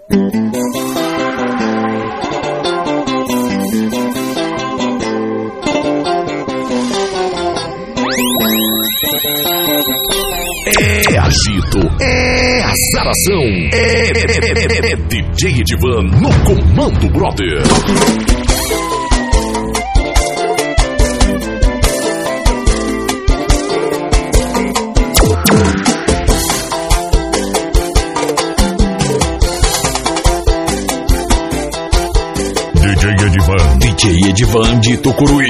É agito, é azaração, é, é, é, é DJ Edivan no comando, brother. DJ Edivan de Tucuruí.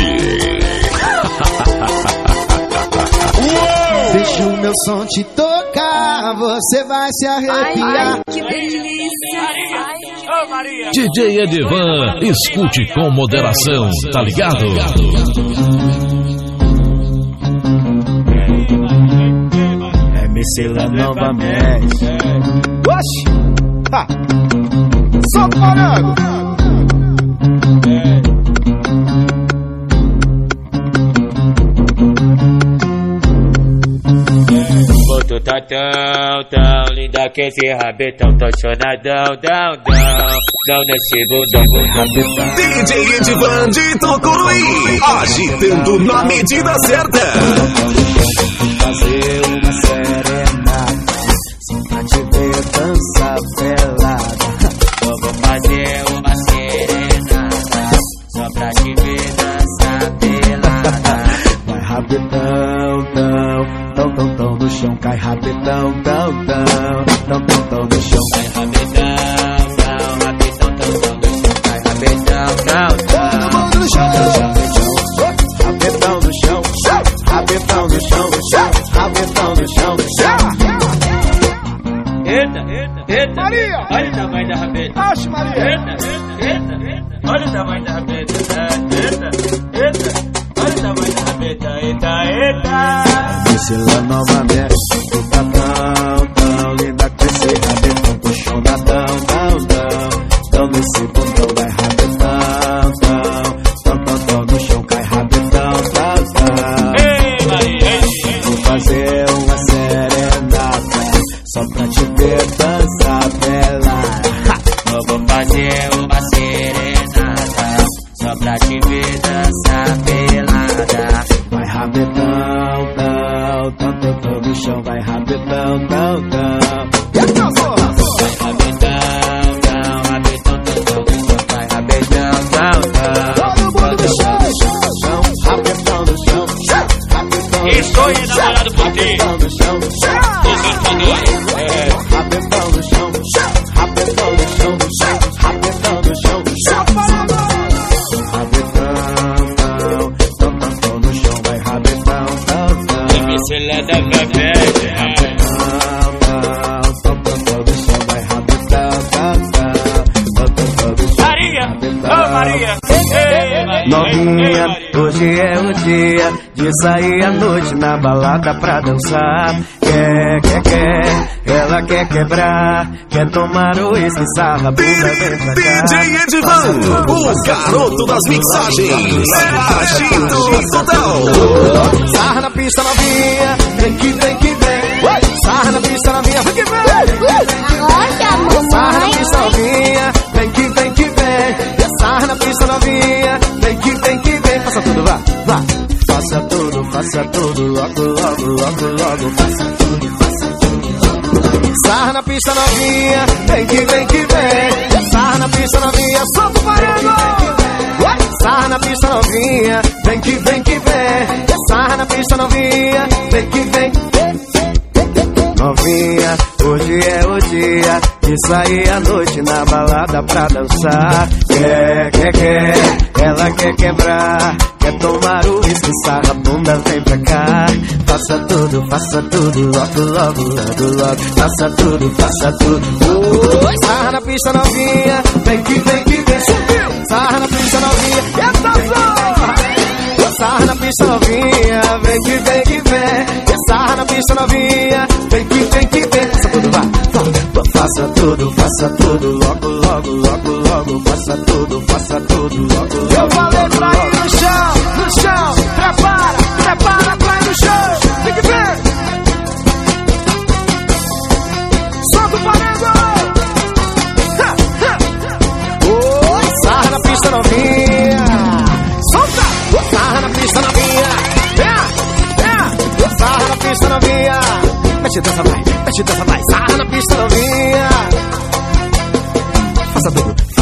Deixa o meu som te tocar, você vai se Ai, arrepiar. ai, que delícia. Ai, DJ Edivan, escute com moderação, tá ligado? É Micela novamente. Oxi! Ha! Solta o tão, tão linda que esse rabetão Tô chonadão, dão, dão Dão nesse bundão, bundão, DJ Edivan de Tucuruí, agitando na medida certa. De sair à noite na balada pra dançar. Quer, quer, quer, ela quer quebrar, quer tomar o uísque, sarra, bunda, vem pra cá. DJ Edivan, o garoto das mixagens. É agito total. Sarra na pista novinha, vem que vem que vem. Sarra na pista novinha, vem que vem. Olha, Sarra na mamãe. pista novinha, vem que vem que vem. Sarra na pista novinha, vem que vem que vem. Faça tudo, vá, faça tudo, logo, logo, logo, logo. Faça tudo, faça tudo. Sarra na pista novinha, vem que vem que vem. Sarra na pista novinha, solta o farelo. Sarra na pista novinha, vem que vem que vem. Sarra na pista novinha, vem que vem. Novinha, hoje é o dia de sair à noite na balada pra dançar. Quer, quer, quer, ela quer quebrar, quer tomar o uísque, sarra a bunda, vem pra cá. Faça tudo, faça tudo, logo, logo, logo, logo. Faça tudo, faça tudo. Oi, sarra na pista novinha, vem que vem que vem. Subiu, sarra na pista novinha, eita zorra. Sarra na pista novinha, vem que vem que vem. Sarra na pista novinha, vem que vem que vem. Faça tudo, vá. Faça tudo, faça tudo, logo, logo, logo, logo. Faça tudo, faça tudo, logo, logo. Eu falei pra ir no chão, no chão. Prepara, prepara pra ir no chão. Tem que ver. Solta o parego. Oi, sarra na pista novinha. Solta. Oh, sarra na pista novinha. É, é. Oh, sarra na pista novinha. Mexe dança, vai, mexe dança, vai, sarra pistolinha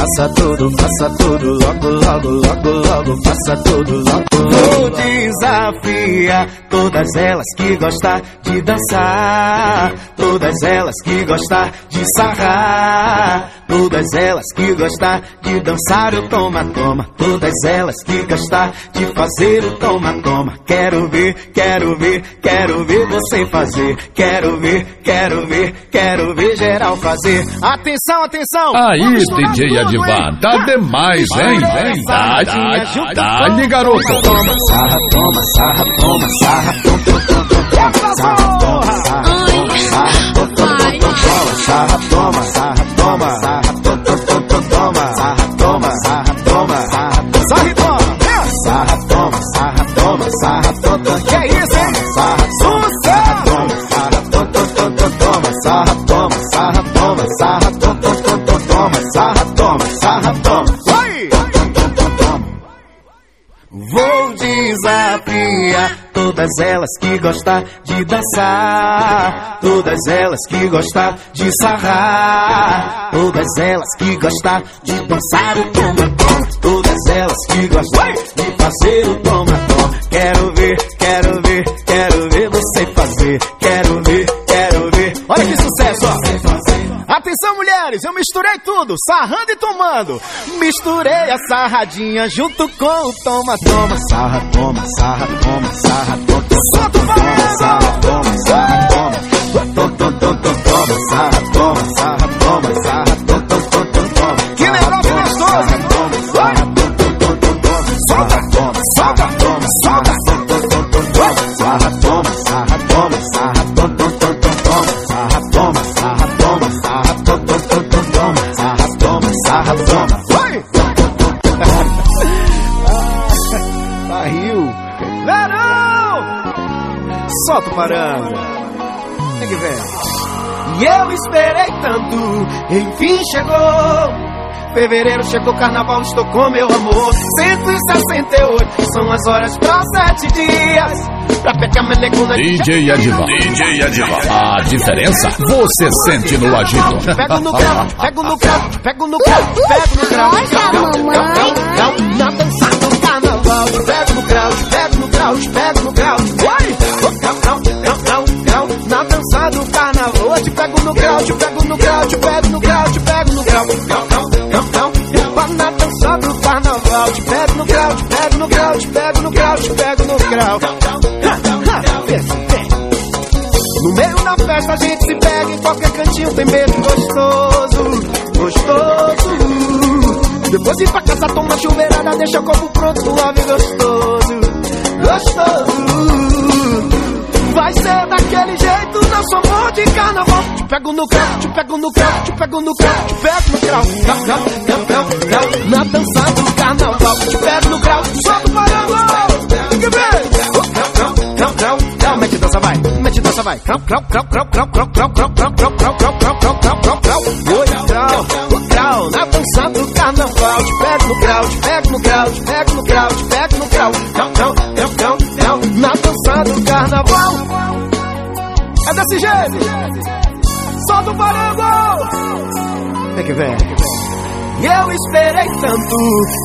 faça tudo, faça tudo, logo, logo, logo, logo, faça tudo, logo. Vou desafiar todas elas que gostam de dançar, todas elas que gostam de sarrar, todas elas que gostam de dançar o toma, toma, todas elas que gostam de fazer o toma, toma. Quero ver, quero ver, quero ver você fazer, quero ver, quero ver, quero ver geral fazer. Atenção, atenção! Aí, DJ hein? tá demais, hein? Dá-lhe, dá-lhe, garoto. Toma, sarra, toma, sarra, toma, sarra, toma, toma, toma, toma, sarra, toma, sarra, toma, sarra, toma, sarra, toma, sarra, toma, todas elas que gostam de dançar, todas elas que gostam de sarrar, todas elas que gostam de dançar o toma toma, todas elas que gostam de fazer o toma toma. Quero ver, quero ver, quero ver você fazer, quero ver, quero ver. Olha que sucesso, ó. Atenção, mulheres, eu misturei tudo, sarrando e tomando. Misturei a sarradinha junto com o toma, toma, sarra, toma, sarra, toma, sarra, toma, o toma, sarra, toma, sarra, toma, toma, toma, toma, toma, toma, sarra, toma, sarra, Que vem. E eu esperei tanto, enfim chegou. Fevereiro chegou carnaval, estou com meu amor. 168 são as horas para sete dias. Pra pegar melecuna de DJ Adivan, DJ Adivan. A diferença você sente no agito. Pego no grau, pego no grau, pego no grau, pego no grau. Nossa, grau, grau, mamãe. grau, grau, Na dança do carnaval, pego no grau, pego no grau, pego no! Grau, Dança do carnaval, eu te pego no grau, te pego no grau, te pego no grau, te pego no grau. Grau, grau, grau, grau. Na dança do carnaval, te pego no grau, te pego no grau, te pego no grau, te pego no grau. Vê se tem. No meio da festa a gente se pega em qualquer cantinho tem beijo gostoso, gostoso. Depois ir pra casa toma chuveirada, deixa o corpo pronto, suave gostoso, gostoso. Amor de carnaval. Te pego no grau, te pego no grau, te pego no grau, te pego no grau, grau, grau, grau, grau, grau. Na dança do carnaval, te pego no grau, solta o parango. Tem que ver. Grau, grau, grau, grau, grau. Mete dança, vai, mete dança, vai. Grau, grau, grau, grau, grau, grau, grau, grau, grau, grau, grau, grau, grau, grau, grau, grau, grau. Oi, grau, grau, na dança do carnaval, te pego no grau, te pego no grau, te pego no grau, Jeito. Solta o parango. Vem que vem. E eu esperei tanto,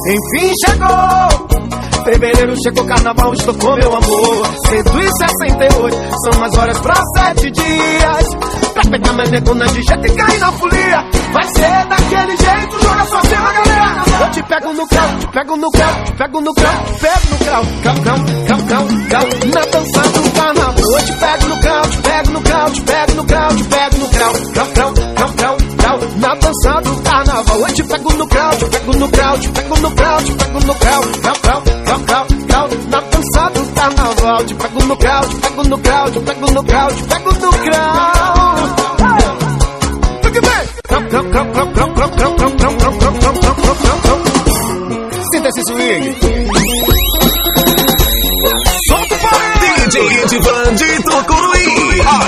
enfim chegou. Fevereiro chegou carnaval, estou com meu amor. 168 são as horas pra sete dias. Pra pegar minha negona de jeito e cair na folia. Vai ser daquele jeito, joga sua cena, galera. Eu te pego no grau, te pego no grau, te pego no grau, te pego no grau. Grau, grau, grau, grau, grau. Na dança do carnaval, eu te pego no grau, te pego no grau, te pego no grau, te pego no grau. Grau, grau, grau, grau, grau. Na dança do carnaval, eu te pego no grau, te pego no grau, te pego no grau, te pego no grau. Grau, grau, grau, grau, grau. Na dança do carnaval, te pego no grau, te pego no grau, te pego no grau, te pego no DJ. Solta o DJ Edvan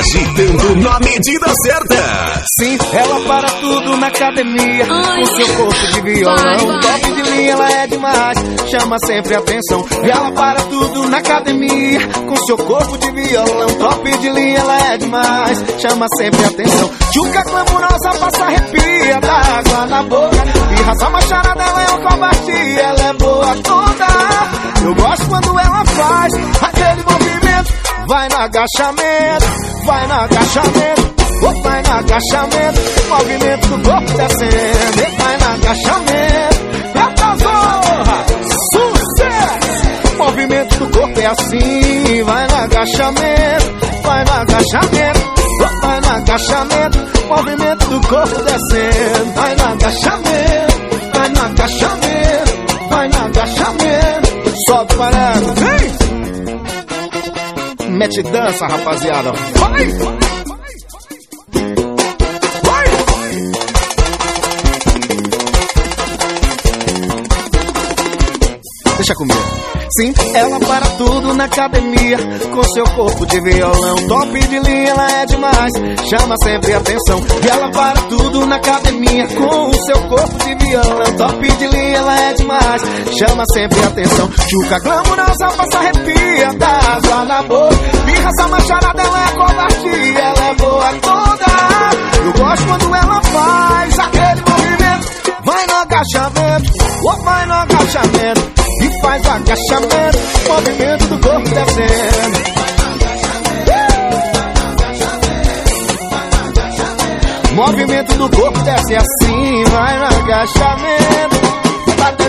agitando na medida certa. Sim, ela para tudo na academia. Ai. Com seu corpo de violão, Vai, vai. top de linha, ela é demais. Chama sempre atenção. E ela para tudo na academia. Com seu corpo de violão, top de linha, ela é demais. Chama sempre atenção. Tchuca glamurosa, passa arrepia, dá água na boca. E raça macharada, ela é uma covardia, ela é boa toda. Eu gosto quando ela faz aquele movimento. Vai no agachamento, vai no agachamento. Oh, vai no agachamento, movimento do corpo descendo. Vai no agachamento, eita zorra, sucesso. Movimento do corpo é assim, vai no agachamento, vai no agachamento. Oh, vai no agachamento, movimento do corpo descendo. Vai no agachamento, vai no agachamento, vai no agachamento. Sobe parado, vem! Mete dança, rapaziada. Vai! Vai! Deixa comigo. Sim, ela para tudo na academia Com seu corpo de violão Top de linha, ela é demais Chama sempre atenção. E ela para tudo na academia Com o seu corpo de violão Top de linha, ela é demais Chama sempre atenção. Chuca glamurosa, passa arrepia Dá água na boca. Birra essa macharada, ela é covardia Ela é boa toda. Eu gosto quando ela faz aquele Vai no agachamento oh, Vai no agachamento e faz agachamento, movimento do corpo descendo. Movimento do corpo desce assim, vai no agachamento. Bata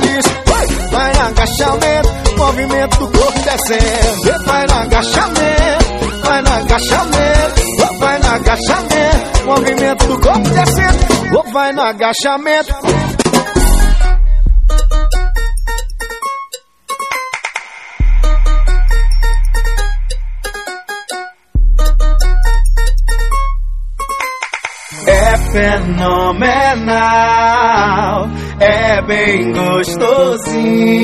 vai no agachamento, movimento do corpo descendo. Vai no agachamento, vai no agachamento, vai no agachamento, movimento do corpo descendo. Vai no agachamento. É fenomenal, é bem gostosinho.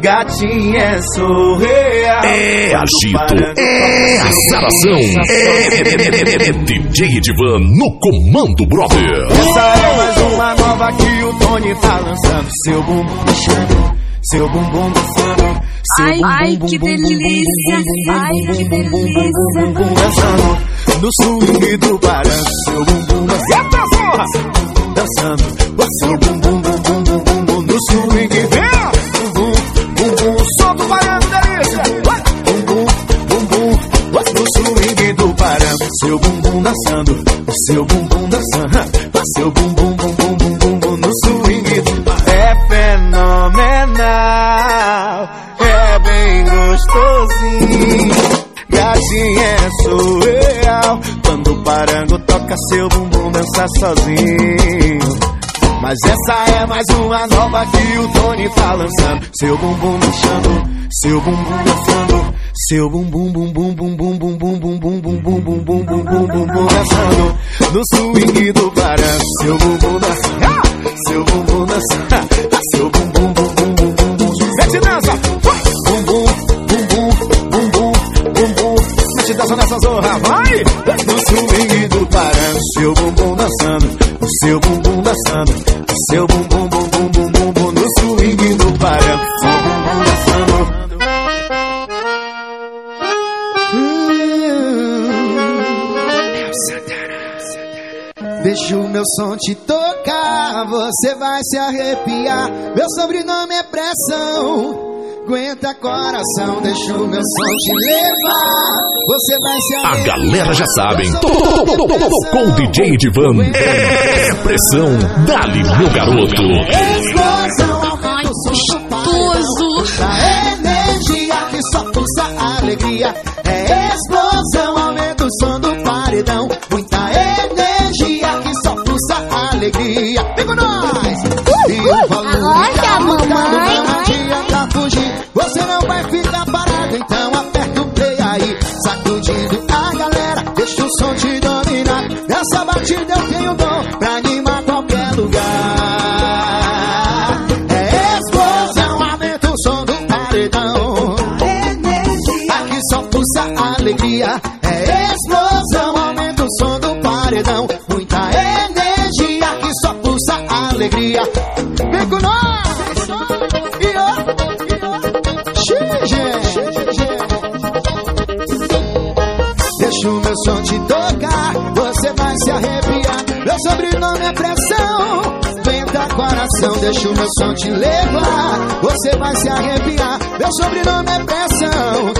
Gatinha é surreal. É agito, é azaração, é, é, é, é DJ Edivan no comando, brother. Essa é mais uma nova que o Tony tá lançando. Seu bumbum puxando, seu bumbum dançando. Seu Ai, bumbum, ai, que delícia. Ai, que delícia. dançando no swing do balanço. Seu bumbum dançando, zorra! dançando. O seu bumbum, bum, bum, bum, bum, bum, no swing. Vem! Bumbum, bumbum, solta o baiano, delícia! Bumbum, bumbum, no swing do balanço. Seu bumbum dançando, seu bumbum dançando. Seu bumbum, É surreal Quando o parango toca seu bumbum dança sozinho Mas essa é mais uma nova que o Tony tá lançando Seu bumbum mexendo, seu bumbum dançando Seu bumbum bum bum bum bum bum bum bum bum bum bum bum bum bum bum bum bum dançando No swing do barango Seu bumbum dança, ah! seu bumbum dança ah! Seu bumbum bum bum bum bum bum Mete dança, Zorra, vai! No swing do parango Seu bumbum dançando, o seu bumbum dançando O seu bumbum, bum bum bum bum bum No swing do parango Seu bumbum dançando Deixa o meu som te tocar, você vai se arrepiar. Meu sobrenome é pressão. Aguenta coração, deixa o meu som te levar. Você vai se A galera já sabe, com o DJ Edivan é pressão, dali meu garoto. Explosão, Ai, aumenta o som do gostoso. Da energia que só pulsa alegria. É explosão, aumenta o som do paredão. Muita energia que só pulsa alegria. Vem com nós! Deixa o meu som te levar, você vai se arrepiar. Meu sobrenome é pressão,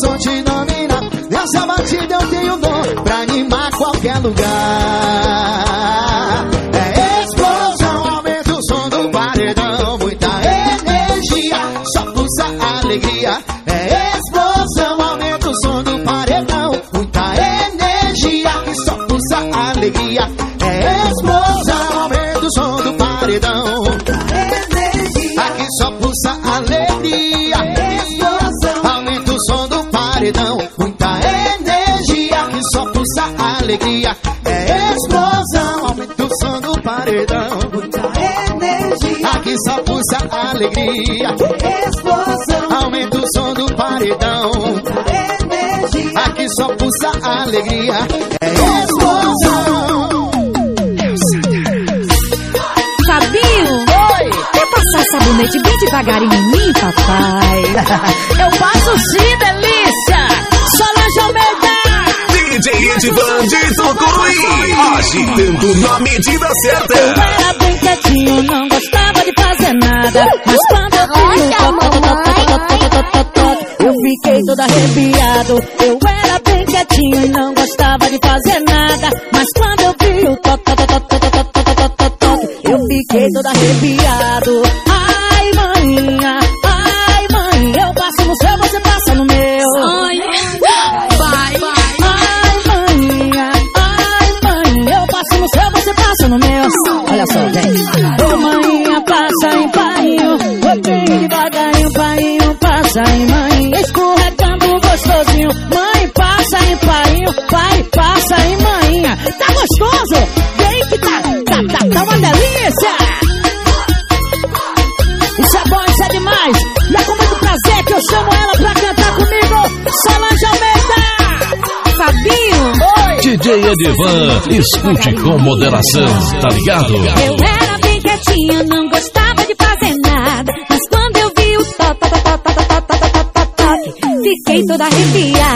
som te domina. Nessa batida eu tenho dom pra animar qualquer lugar. alegria é explosão. Fabinho, Oi. quer passar sabonete bem devagarinho em mim, papai? Eu passo sim, delícia. Solange Almeida. DJ Edvan de Tucuruí, agitando na medida certa. Eu era bem quietinho, não gostava de fazer nada, mas quando eu vi o eu fiquei todo arrepiado. Eu era bem quietinho e não gostava de fazer nada. Mas quando eu vi o toto toto toto toto toto toto toto toto, eu fiquei todo arrepiado. Ah, Cheio de van, escute com moderação, tá ligado? Eu era bem quietinha, não gostava de fazer nada. Mas quando eu vi o top, top, top, top, top, top, top, top, fiquei toda arrepiada.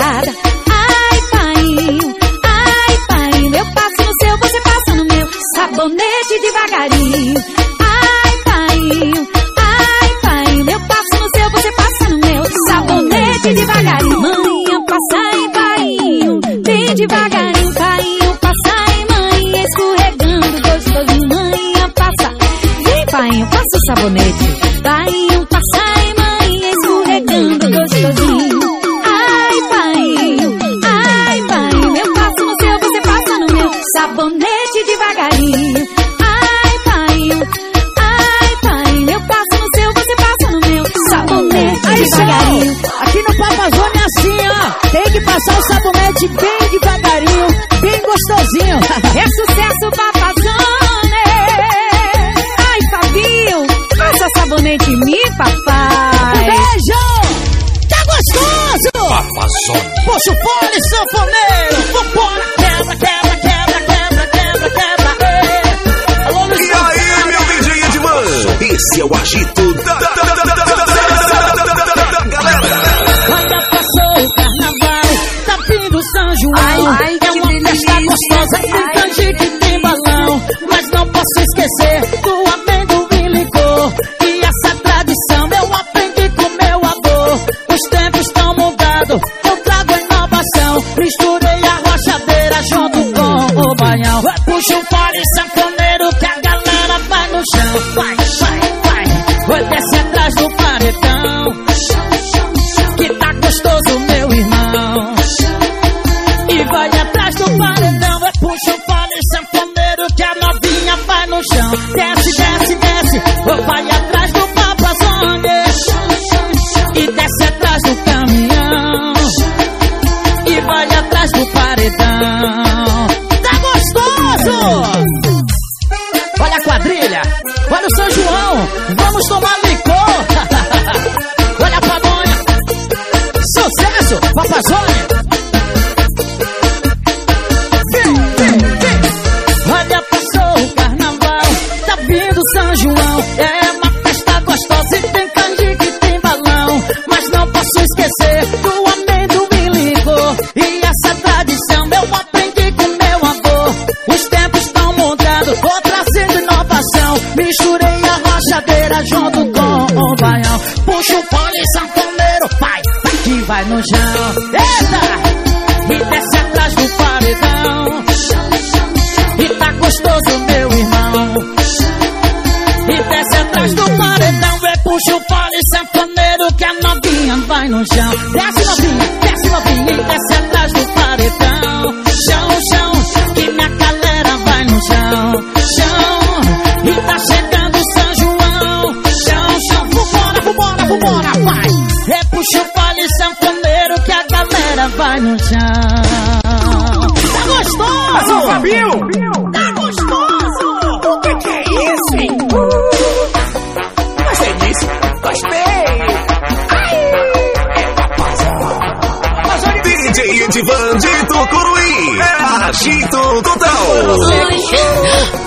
DJ Edivan de Tucuruí. É agito total.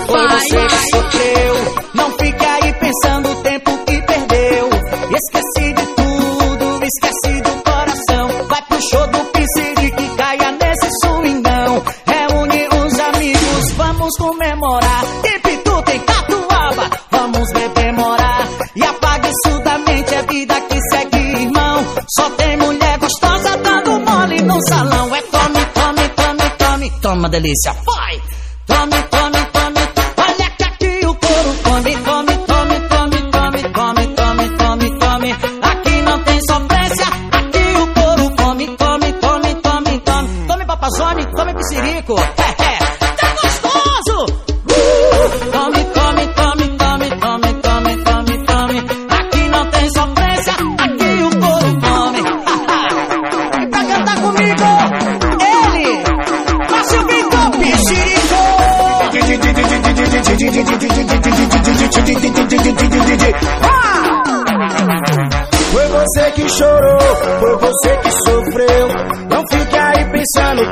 Você que sofreu. Não fique aí pensando o tempo que perdeu. Esqueci de tudo, esqueci do coração. Vai pro show do Pinceri que caia nesse swingão. Reúne os amigos, vamos comemorar. Delícia.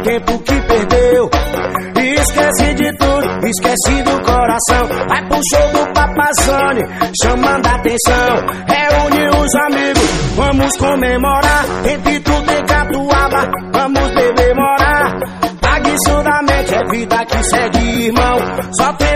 Tempo que perdeu. E esquece de tudo, esquece do coração. Vai pro show do Papazone, chamando a atenção. Reúne os amigos, vamos comemorar. Tem pitu, tem catuaba, vamos beber morar. Pague isso da mente, é vida que segue, irmão. Só tem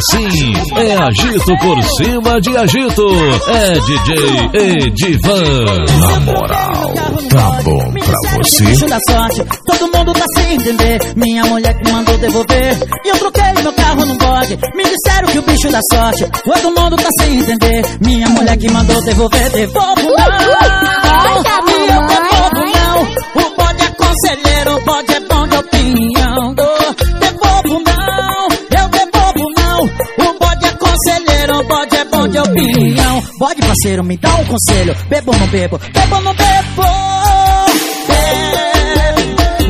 assim, é agito por cima de agito. É DJ Edivan. Na moral, tá bom pra você? Bicho da sorte, todo mundo tá sem entender. Minha mulher que mandou devolver. E eu troquei meu carro no bode. Me disseram que o bicho da sorte, todo mundo tá sem entender. Minha mulher que mandou devolver, devolvo não. E eu mamãe. devolvo não. O bode é conselheiro, o bode é bom de opinião. Opinião. Bode parceiro, me dá um conselho. Bebo ou não bebo? Bebo ou não bebo? Bebe,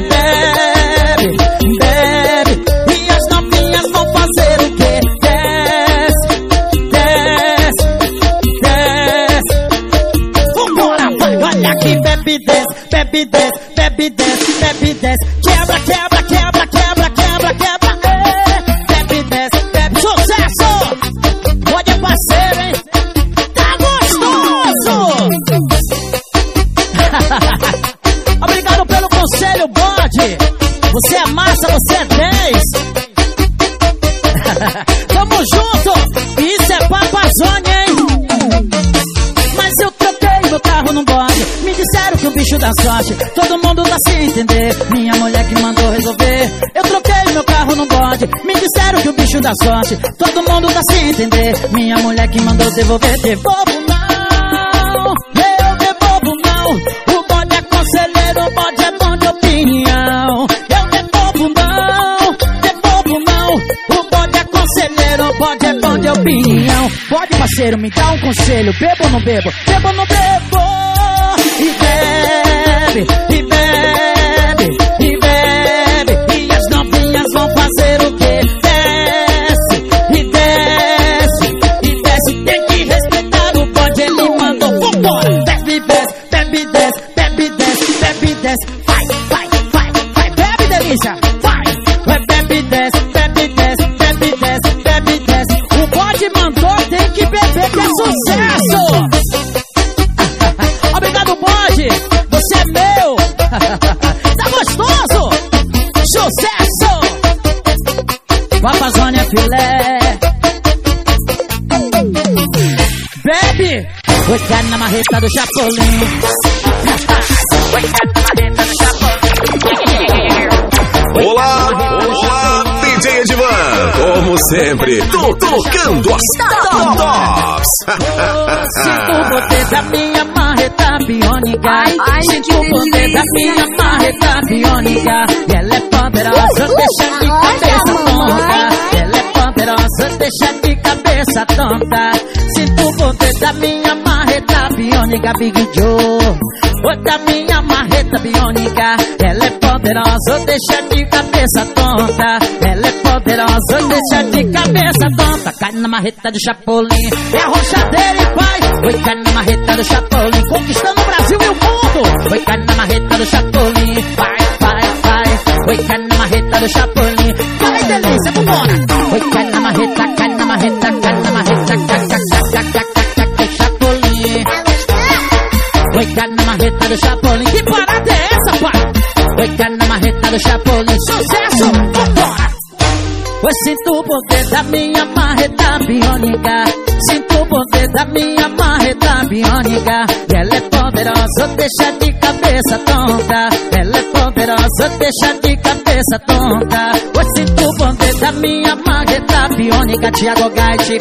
bebe, bebe. E as novinhas vão fazer o quê? Desce, desce, desce. Vambora, vai, olha aqui, bebe, desce, bebe, desce, bebe, desce, bebe, desce. Quebra, quebra, sorte. Todo mundo dá sem entender. Minha mulher que mandou resolver. Eu troquei meu carro num bode. Me disseram que o bicho dá sorte. Todo mundo dá sem entender. Minha mulher que mandou devolver. Devolvo não. Eu devolvo não. O bode é conselheiro, o bode é bom de opinião. Eu devolvo não. Devolvo não. O bode é conselheiro, o bode é bom de opinião. Pode, parceiro, me dá um conselho. Bebo ou não bebo? Bebo ou não bebo? He better filé! Bebe! Oi, cara na marreta do Chapolin! Na marreta do Chapolin! Olá, olá, DJ Edivan. Como sempre, tô tocando as tops. Sinto o poder da minha marreta biônica. Sinto o poder da minha marreta biônica. E ela é poderosa, deixa de cabeça tonta. Deixa de cabeça tonta. Sinto o poder da minha marreta biônica, Big Joe. O da minha marreta biônica. Ela é poderosa, deixa de cabeça tonta. Ela é poderosa, deixa de cabeça tonta. Cai na marreta do Chapolin. É a rochadeira e pai. Oi, cai na marreta do Chapolin. Conquistando o Brasil e o mundo. Oi, cai na marreta do Chapolin. Vai, vai, vai. Oi, cai na marreta do Chapolin. Vai, delícia, vambora. Oi, cai marreta, cai na marreta, cai na marreta, cai, cai, cai, cai, cai, cai, cai, Chapolin. Oi, cai na marreta do Chapolin. Que parada é essa, pai? Oi, cai na marreta do Chapolin. Sucesso, vambora. Eu sinto o poder da minha marreta biônica. Sinto o poder da minha marreta biônica. E ela é poderosa, deixa de cabeça tonta. Ela é poderosa, deixa de cabeça tonta. Eu sinto o poder da minha marreta biônica. Tiago Gaiti.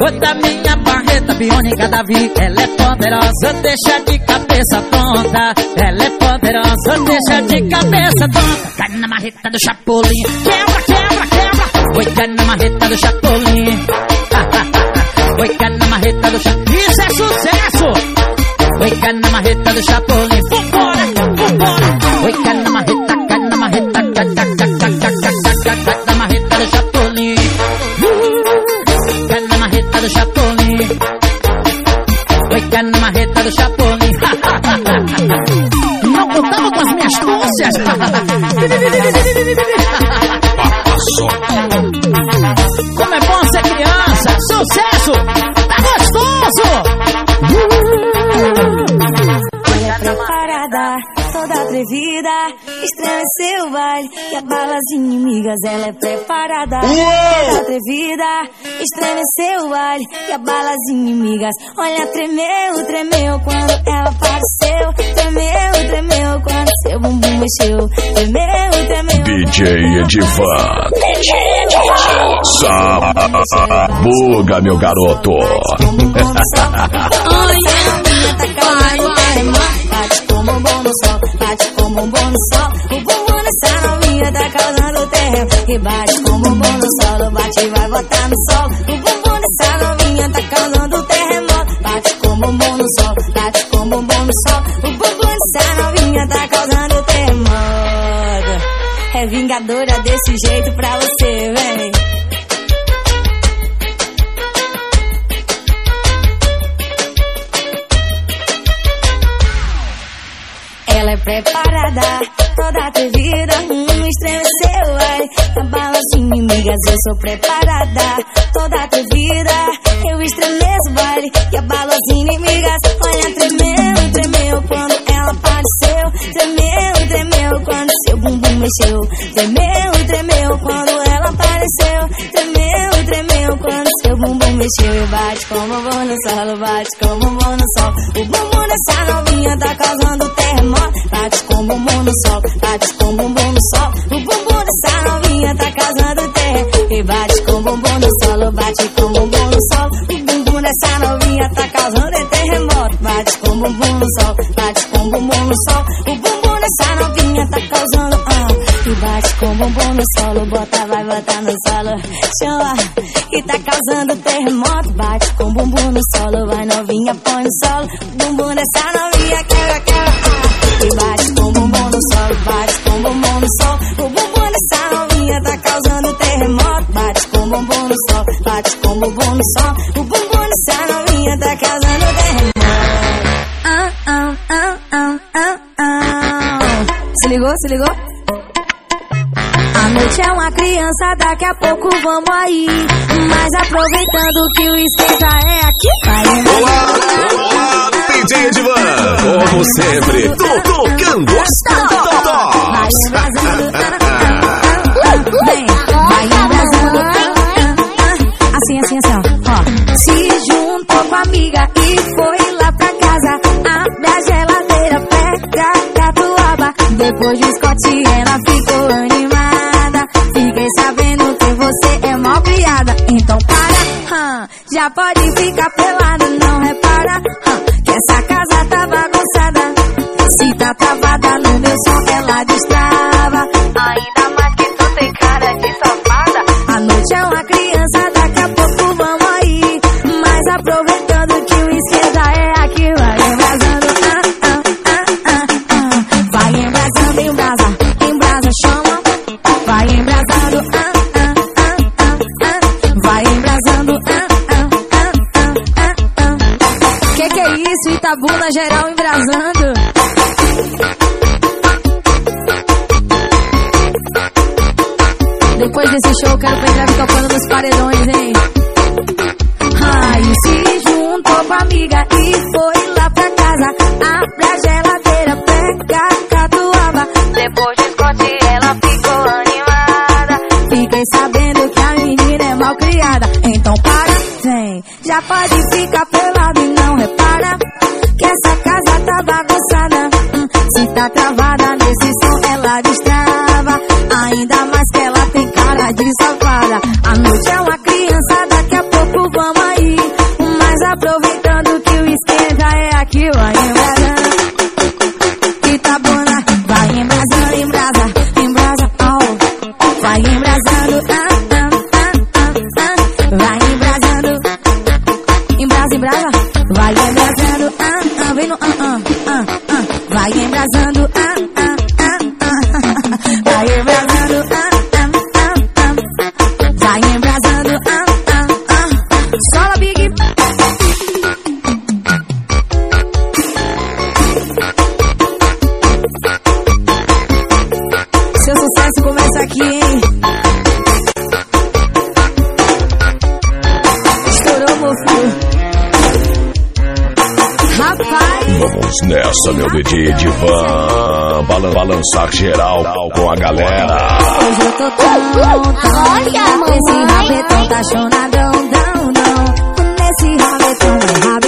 O da minha marreta biônica, Davi. Ela é poderosa, deixa de cabeça tonta. Ela é poderosa, deixa de cabeça tonta. Cai na marreta do Chapolin. Quebra, quebra, quebra. Oi, cai na marreta do Chapolin. Marreta do. Isso é sucesso! Oi, cai na marreta do Chapolin. Vambora, vambora. Oi, cai na marreta, cai na marreta, cai, cai, cai, cai, cai na marreta do Chapolin. Cai na marreta do Chapolin. Oi, cai na marreta do Chapolin. Não contava com as minhas astúcias. Atrevida, estremeceu o baile e abala as inimigas. Ela é preparada, toda atrevida, estremeceu o baile e abala as inimigas. Olha, tremeu, tremeu quando ela apareceu. Tremeu, tremeu quando seu bumbum mexeu. Tremeu, tremeu. DJ Edivan. Sabuga, meu garoto. Bate bate como um bom no sol. O bumbum nessa novinha tá causando terreno. E bate como um bom no sol, bate e vai botar no sol. O bumbum nessa novinha tá causando terremoto. Bate como um bom no sol, bate como um bom no sol. O bumbum nessa novinha tá causando terremoto. É vingadora desse jeito pra você, vem. Preparada, toda atrevida, hum, estremeceu, ai. Abala as inimigas, eu sou preparada, toda atrevida. Eu estremeço baile e abalo as inimigas. Olha, tremeu, tremeu quando ela apareceu. Tremeu, tremeu quando seu bumbum mexeu. Tremeu, tremeu quando apareceu. Tremeu, tremeu quando seu bumbum mexeu. E bate com o bumbum no solo, bate com o bumbum no sol. O bumbum dessa novinha tá causando terremoto. Bate com o bumbum no sol, bate com o bumbum no sol. O bumbum dessa novinha tá causando terremoto. E bate com o bumbum no solo, bate com o bumbum no sol. O bumbum dessa novinha tá causando terremoto. Bate com o bumbum no sol, bate com o bumbum no sol. O bumbum dessa novinha tá causando ah. E bate com o bumbum no solo, bota, vai botar no solo. Chama, que tá causando terremoto. Bate com bumbum no solo, vai novinha, põe no solo. Bumbum dessa novinha, quebra, quebra. Ah. E bate com o bumbum no solo, bate com o bumbum no solo. O bumbum dessa novinha tá causando terremoto. Bate com o bumbum no sol, bate com bumbum no sol. O bumbum dessa novinha tá causando terremoto. Ah, ah, ah, ah, ah, ah. Se ligou, se ligou? Noite é uma criança, daqui a pouco vamos aí. Mas aproveitando que o esquenta é aqui, vai Olá, olá, DJ Edivan. Como sempre, tô tocando as Vai tops. vem, vai embrasando, assim, assim, assim, ó. ó. Se juntou com a amiga e foi lá pra casa, abre a geladeira, pega a catuaba. Depois do Scott, pode ficar pelada, não repara, hã, que essa casa tá bagunçada. Se tá travada vem, já meu DJ Edivan. Balan balançar geral com a galera. hoje eu tô tão, tão Esse rabetão tá chonadão, dão, dão Nesse rabetão, vai rabetão,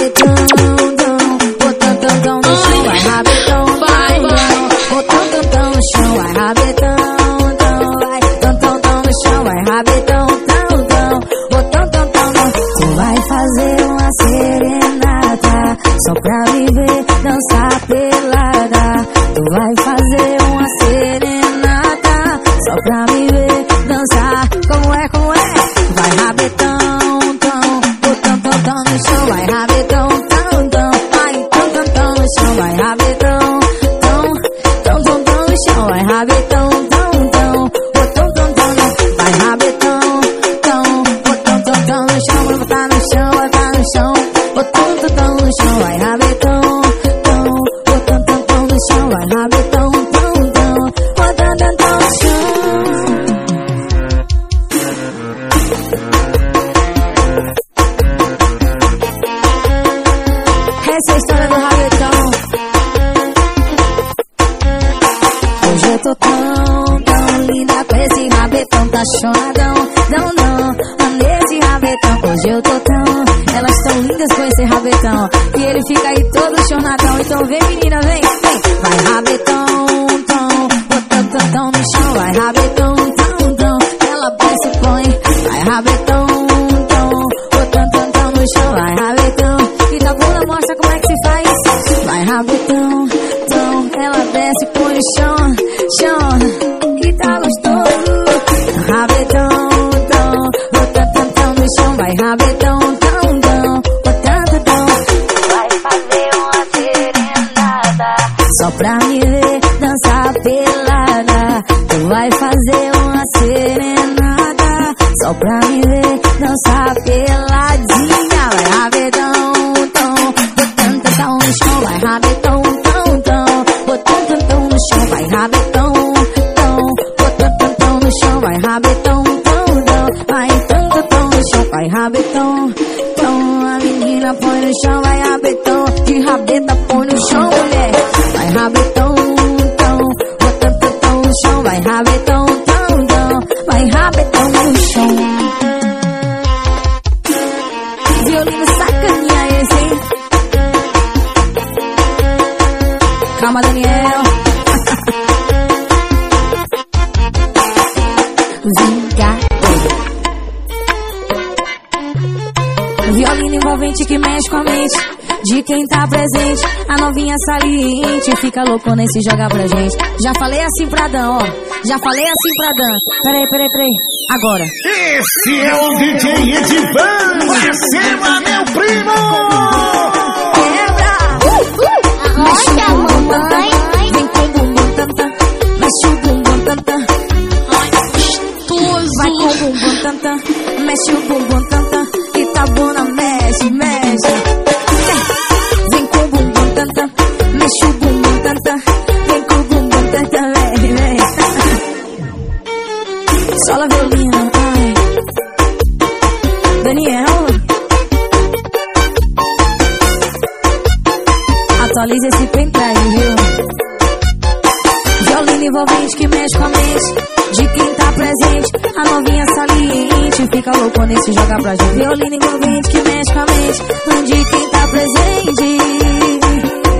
fazer uma serenada. Só pra me ver dançar peladinha. Quem tá presente. A novinha saliente fica loucona e se joga pra gente. Já falei assim pra Dan, ó. Já falei assim pra Dan. Peraí, peraí, peraí. Agora. Esse é o DJ Edivan! Receba, meu primo! Mexe o bumbum mamãe. Vem com o bumbum tantã. Mexe o bumbum tantã. Vai com o bumbum tantã. Mexe o bumbum tantã. Itabuna e se joga pra gente. Violino envolvente que mexe com a mente. De quem tá presente.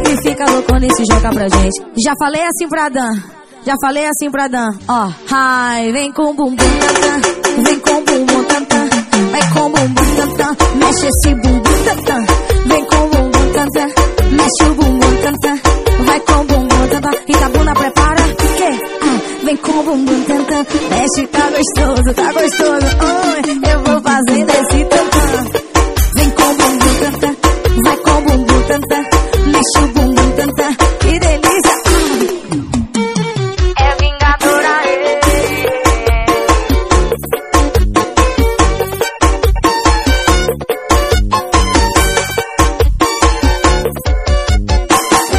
E fica loucona e se joga pra gente. Já falei assim pra Dan. Já falei assim pra Dan, ó, ai, vem com bumbum tantã, vem com bumbum tantã, vai com bumbum tantã, mexe esse bumbum tantã, vem com bumbum tantã, mexe o bumbum tantã, vai com bumbum tantã, e tá bunda prepara, que? Ah, vem com bumbum tantã, mexe, tá gostoso, tá gostoso, oi, mexe o bumbum tantã, que delícia. É vingadora,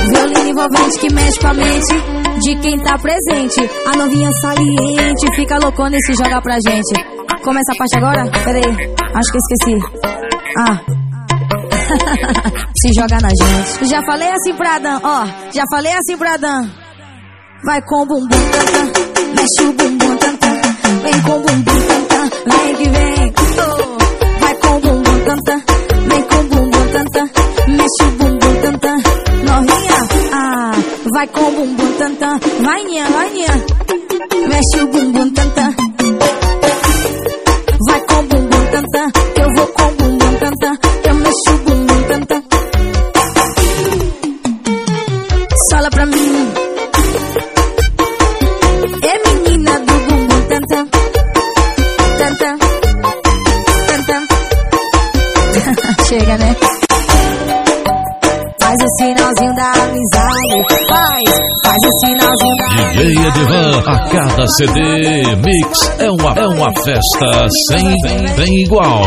Violino envolvente que mexe com a mente de quem tá presente. A novinha saliente fica loucona e se joga pra gente. Começa a parte agora? Peraí, acho que eu esqueci. Ah. se joga na gente. Já falei assim pra Dan, ó. Já falei assim pra Dan. Vai com bumbum tantã, mexe o bumbum tantã. Vem com bumbum tantã, vem que vem. Vai com bumbum tantã, vem com bumbum tantã. Mexe o bumbum tantã, novinha. Ah, vai com bumbum tantã, vai minha, vai minha. Mexe o bumbum cada CD Mix é uma, é uma festa sem tem igual.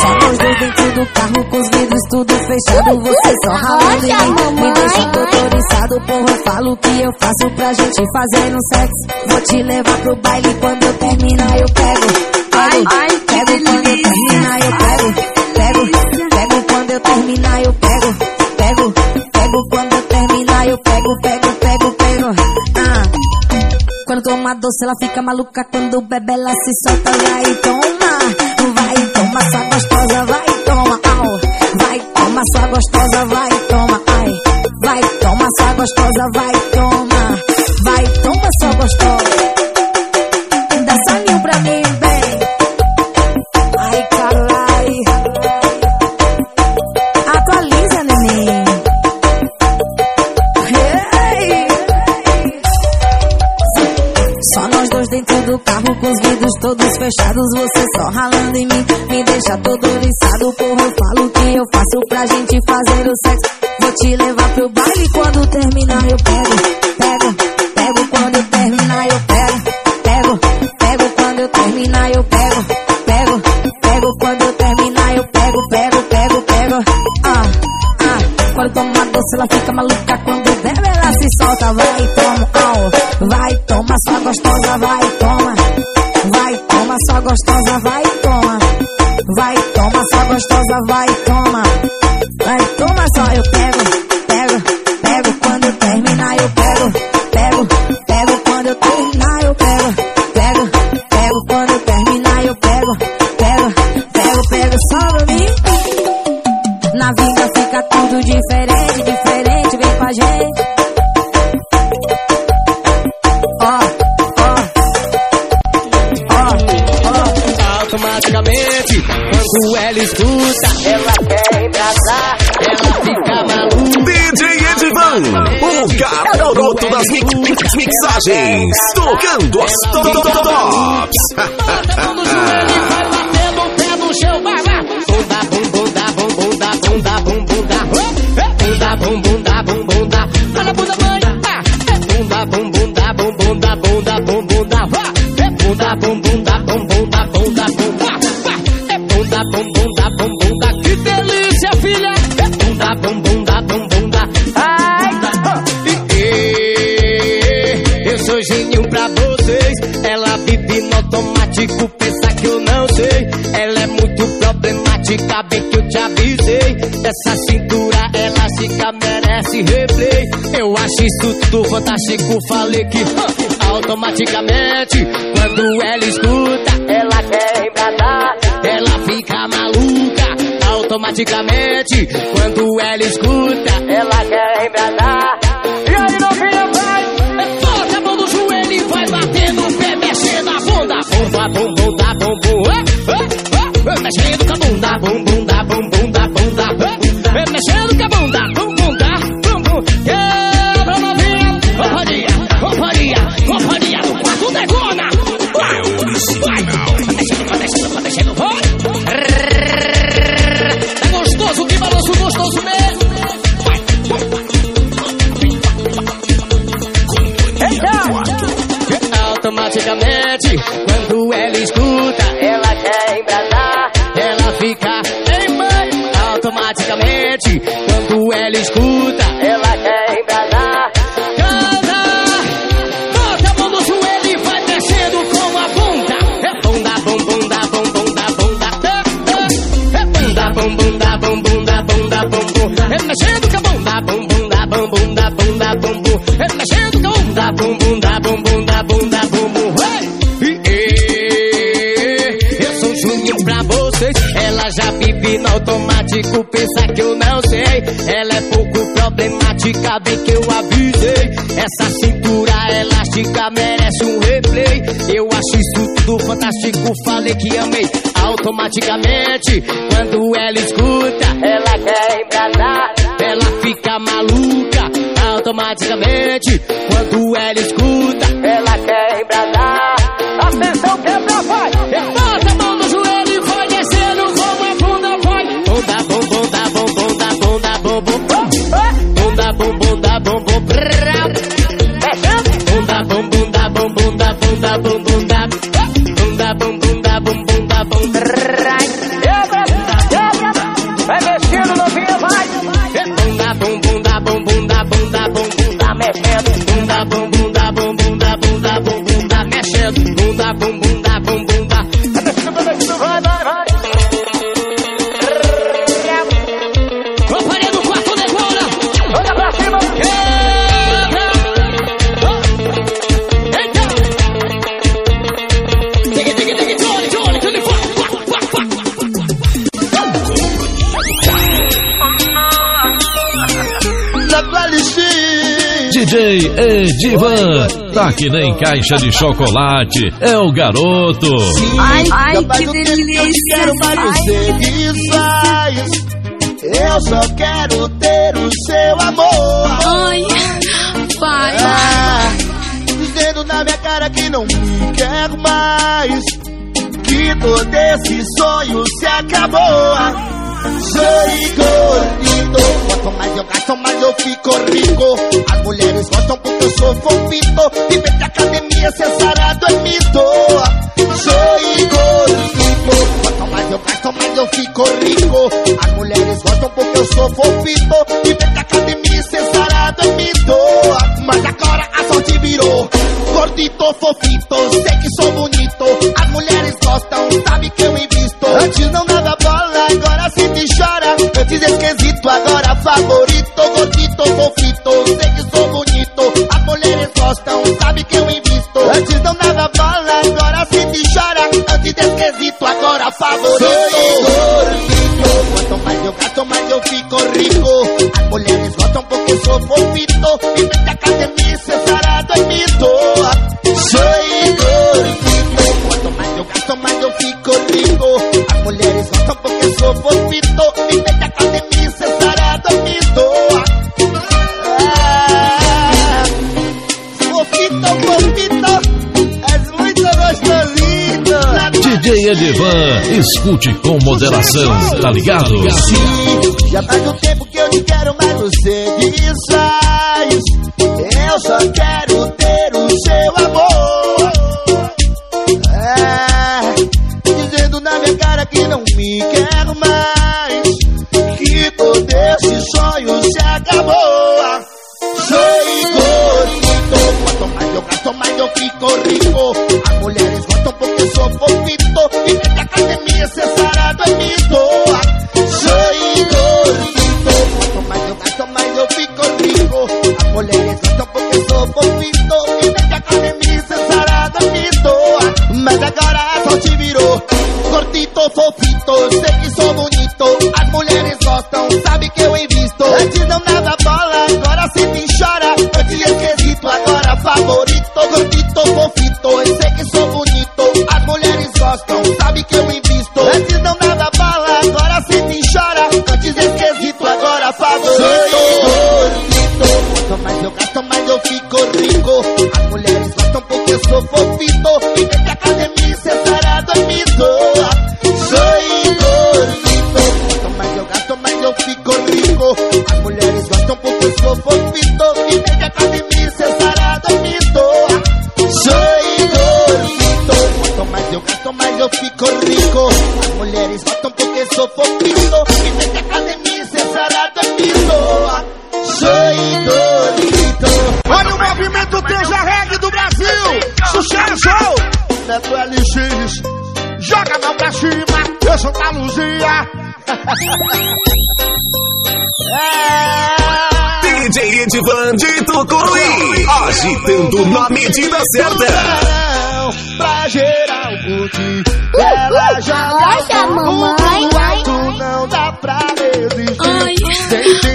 Só nós dois dentro do carro com os vidros tudo fechado. Você só ralando em mim. Me deixa autorizado, porra. Eu falo o que eu faço pra gente fazer um sexo. Vou te levar pro baile quando eu terminar, eu pego. Pego, pego quando eu terminar, eu pego. Pego, pego quando eu terminar, eu. Pego, toma doce, ela fica maluca quando bebe, ela se solta, vai toma, vai toma sua gostosa, vai toma, vai toma sua gostosa, vai toma, ai, vai toma sua gostosa, vai faz em mim. Me deixa todo oriçado, porra, eu falo o que eu faço pra gente fazer o sexo. Vou te levar pro baile quando terminar eu pego Pego, pego. Quando terminar eu pego Pego, pego. Quando terminar eu pego Pego, pego. Quando terminar eu pego Pego, pego, pego, ah, ah Quando toma doce ela fica maluca. Quando bebe ela se solta, vai toma, oh. Vai toma, só gostosa, vai toma. Vai toma, só gostosa, gostosa vai toma. Imagens tocando as tops. médico, falei que Ainda bem que eu avisei. Essa cintura elástica merece um replay. Eu acho isso tudo fantástico, falei que amei. Automaticamente, quando ela escuta, ela quer embrasar. Ela fica maluca automaticamente quando ela escuta. DJ Edivan. Tá que nem caixa de chocolate, é o garoto. Ai, ai, que delícia. você desfaz. Eu só quero ter o seu amor. Ai, vai. Ah, dizendo na minha cara que não me quer mais. Que todo esse sonho se acabou. Gordito. Quanto mais eu gasto, mais eu fico rico. As mulheres gostam porque eu sou fofito. Viver de academia, ser sarado é mito. Sou gordito. Quanto mais eu gasto, mais eu fico rico. As mulheres gostam porque eu sou fofito. Viver de academia, ser sarado é mito. Mas agora a sorte virou. Gordito, fofito, sei que sou bonito. As mulheres gostam, sabe que eu invisto. Antes não favorito. Gordito, fofito, sei que sou bonito. As mulheres gostam, sabe que eu invisto. Antes não dava bola, agora sinto e chora. Antes esquisito, agora favorito. Gordito, quanto mais eu gasto, mais eu fico rico. As mulheres gostam porque sou fofito. E vem da academia, ser sarado mito. Sou gordito, quanto mais eu gasto, mais eu fico rico. As mulheres gostam porque sou fofito. Edivan, escute com moderação, tá ligado? Já faz um tempo que eu te quero, mas você desfaz. Eu só quero ter o seu amor. É, dizendo na minha cara que não me quer mais. Que todo esse sonho se acabou. Sou gordito, quanto mais eu gasto, mais eu fico rico. Agitando na medida certa. Pra geral curtir, ela joga Rocha, a mão mamãe. não dá pra resistir.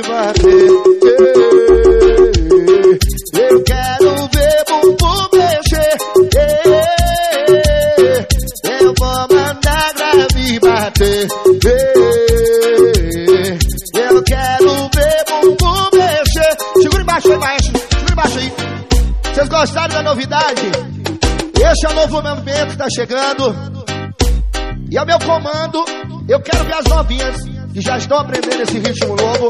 bater. Eu quero ver bumbum mexer. Eu vou mandar grave bater. Eu quero ver bumbum mexer. Segura embaixo aí, maestro. Segura embaixo aí. Vocês gostaram da novidade? Esse é o novo momento que tá chegando. E ao meu comando, eu quero ver as novinhas que já estão aprendendo esse ritmo novo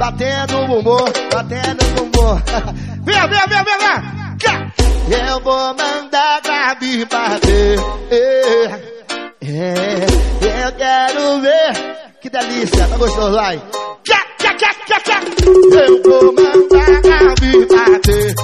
batendo o bumbum, batendo o bumbum. vem, vem, vem, vem, vem. Eu vou mandar Gabi bater. É, eu quero ver. Que delícia, tá gostoso, vai. Eu vou mandar Gabi bater.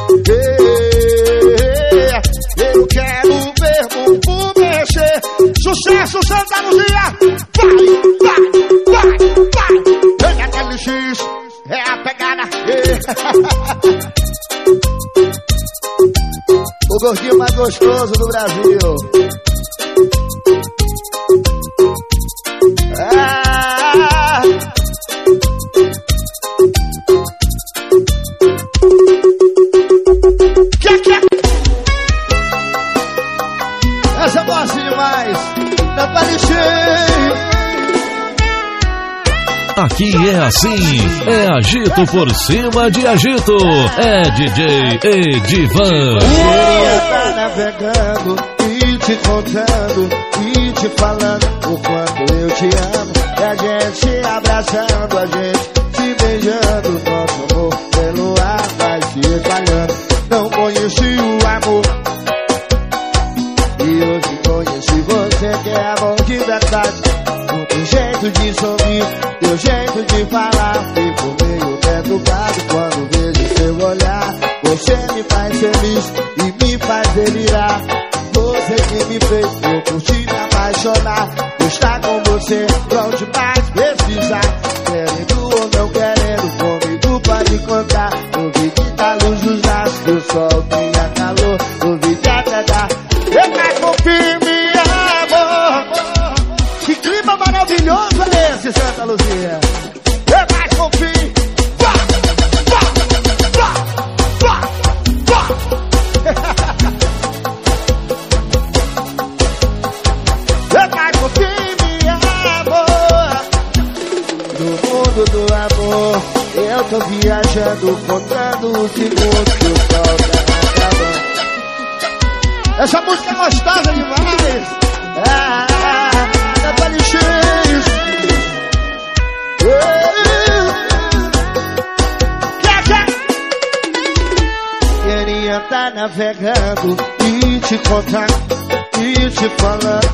o gordinho mais gostoso do Brasil. Aqui é assim, é agito por cima de agito. É DJ Edivan. tá navegando e te contando e te falando o quanto eu te amo. E a gente abraçando, a gente se beijando. Nosso amor pelo ar vai se espalhando. Viajando, contando os segundos o sol. Essa música é gostosa demais. Ah, Natália X. Queria tá navegando e te contar e te falando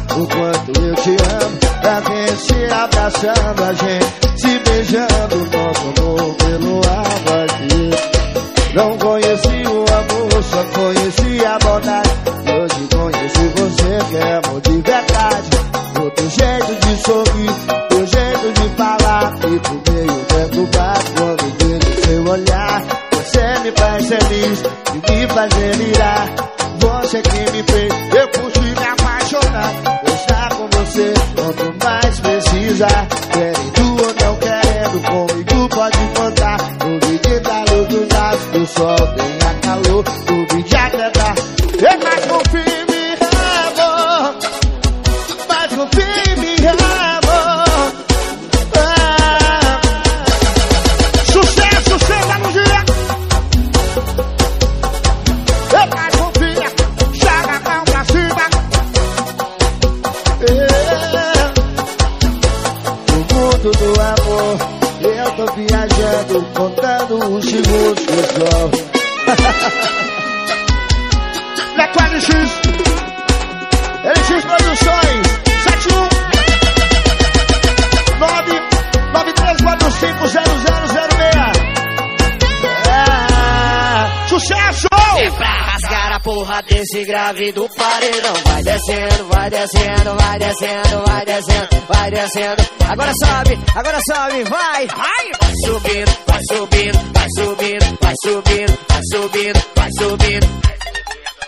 descendo, vai descendo. Agora sobe, agora sobe, vai, vai. Vai subindo, vai subindo, vai subindo, vai subindo, vai subindo, vai subindo.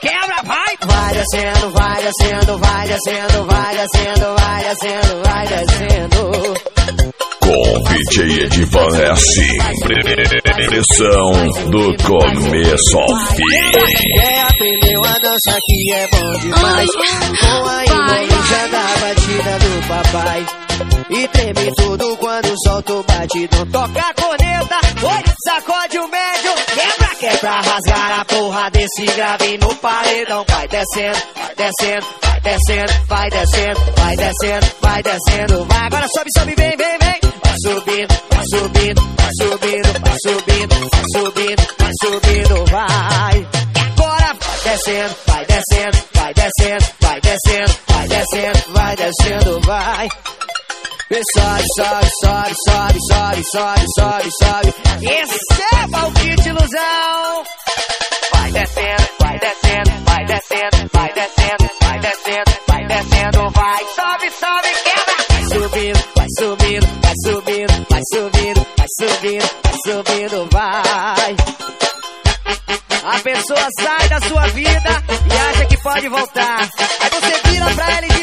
Quebra, vai! Vai descendo, vai descendo, vai descendo, vai descendo, vai descendo, vai descendo. Com DJ Edivan é assim. Pressão do começo ao fim. É, aprendeu a dança que é bom demais. Com a imagem da batida do papai. E treme tudo quando solta o batidão. Toca a corneta, oi, sacode o médio. Quebra, quebra, rasgar a porra desse grave no paredão. Vai descendo, vai descendo, vai descendo, vai descendo, vai descendo, vai descendo. Vai, agora sobe, sobe, vem, vem, vem. Vai subindo, vai subindo, vai subindo, vai subindo, vai subindo, vai subindo, vai. Agora vai descendo, vai descendo, vai descendo, vai descendo, vai descendo, vai descendo, vai. Vem, sobe, sobe, sobe, sobe, sobe, sobe, sobe, sobe. Receba o kit ilusão. Vai descendo, vai descendo, vai descendo, vai descendo, vai descendo, vai descendo, vai. Sobe, sobe, quebra. Vai subindo, vai subindo, vai subindo, vai subindo, vai subindo, vai subindo, vai. A pessoa sai da sua vida e acha que pode voltar. Aí você vira pra ela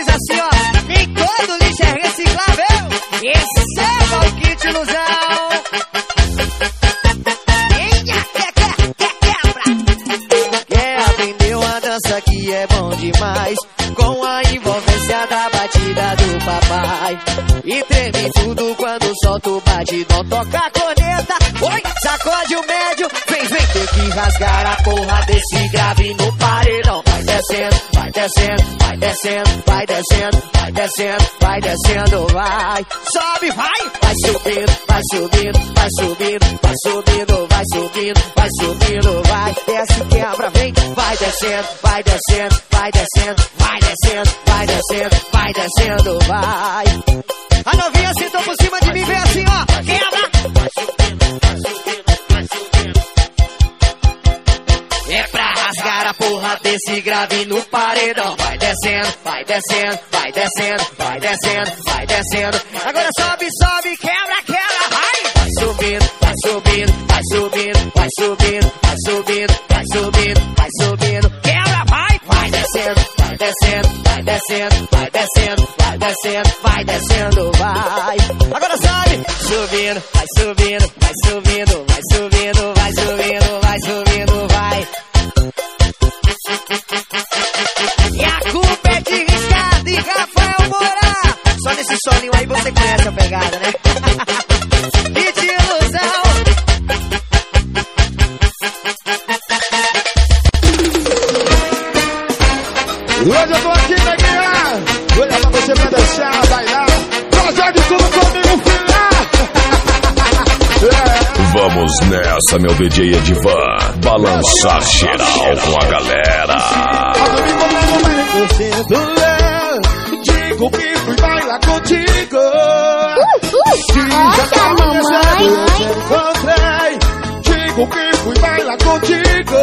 da batida do papai. E treme tudo quando solta o batidão. Toca a corneta, oi, sacode o médio. Vem, vem, tem que rasgar a porra desse grave no paredão. Vai descendo, vai descendo, vai descendo, vai descendo, vai descendo, vai descendo, vai. Sobe, vai, vai subindo, vai subindo, vai subindo, vai subindo, vai subindo, vai subindo, vai. Desce, quebra, vem, vai descendo, vai descendo, vai descendo, vai descendo, vai descendo, vai descendo, vai. A novinha sentou por cima de mim, vem assim, ó, quebra. É pra rasgar a porra desse grave no paredão. Vai descendo, vai descendo, vai descendo, vai descendo, vai descendo. Agora sobe, sobe, quebra, quebra, vai. Vai subindo, vai subindo, vai subindo, vai subindo, vai subindo, vai subindo, vai subindo. Quebra, vai, vai descendo, vai descendo, vai descendo, descendo, vai descendo, vai descendo, vai. Agora sobe, subindo, meu DJ Edivan. Balançar geral com a galera. Digo que fui bailar contigo. Se já tá mamãe. eu te encontrei. Digo que fui bailar contigo.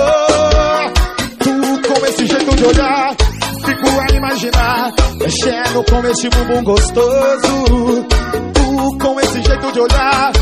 Tu com esse jeito de olhar, fico a imaginar. Mexendo com esse bumbum gostoso. Tu com esse jeito de olhar,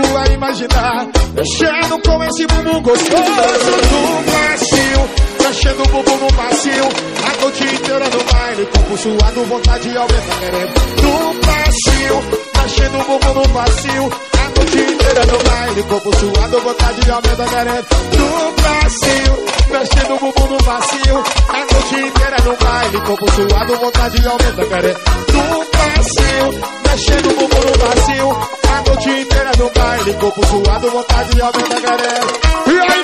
fico a imaginar. Mexendo com esse bumbum gostoso. No macio, mexendo o bumbum no macio. A noite inteira no baile, corpo suado, vontade aumenta querendo. No macio, mexendo o bumbum no macio. A noite inteira no baile, corpo suado, vontade aumenta querendo. No macio, mexendo o bumbum no macio. A noite inteira no baile, corpo suado, vontade aumenta querendo. No macio, mexendo o bumbum no macio. A noite inteira no baile, corpo suado, vontade aumenta querendo. E aí!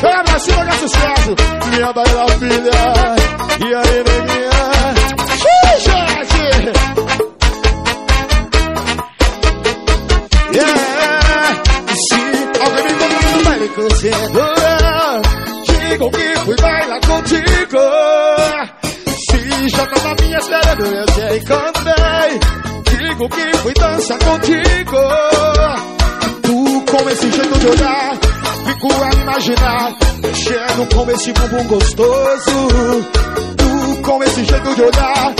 É pra cima que é minha baila filha. E aí, neguinha? Gente! Yeah! Se alguém me baile contigo, digo que fui bailar contigo. Se já tava me esperando, eu te encontrei. Digo que fui dançar contigo. Tu com esse jeito de olhar, fico a imaginar. Mexendo com esse bumbum gostoso. Tu com esse jeito de olhar,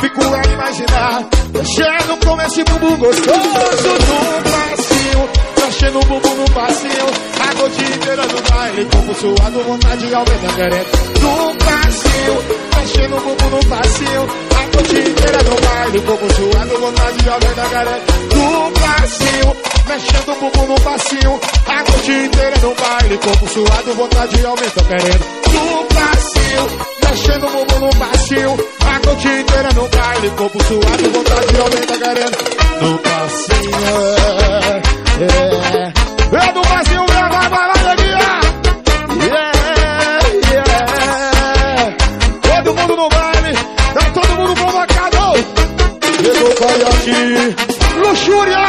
fico a imaginar. Mexendo com esse bumbum gostoso. No macio, mexendo o bumbum no macio. A noite inteira no baile, corpo suado, vontade aumenta querendo. No macio, mexendo o bumbum no macio. A noite inteira no baile, corpo suado, vontade aumenta querendo. No macio, mexendo o bumbum no macio. A noite inteira no baile, corpo suado, vontade aumenta querendo. No macio, mexendo o bumbum no passinho. A noite inteira no baile, corpo suado, vontade de aumenta querendo. No passinho, é, é. É do passinho, vai, vai, vai, alegria. Yeah, yeah. Todo mundo no baile, tá todo mundo convocado. Chegou o coiote, luxúria.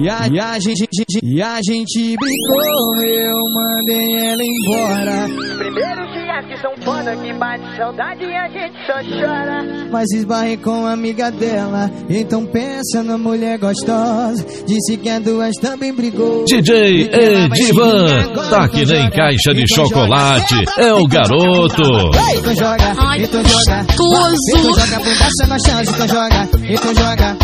E a, e a gente, e a gente brigou, eu mandei ela embora. Primeiros que são foda, que bate saudade e a gente só chora. Mas esbarrei com a amiga dela, então pensa na mulher gostosa. Disse que a duas também brigou. DJ Edivan, tá que nem caixa de chocolate, é o garoto. Então joga, então joga. Então joga a bunda essa gostosa, então joga, então joga.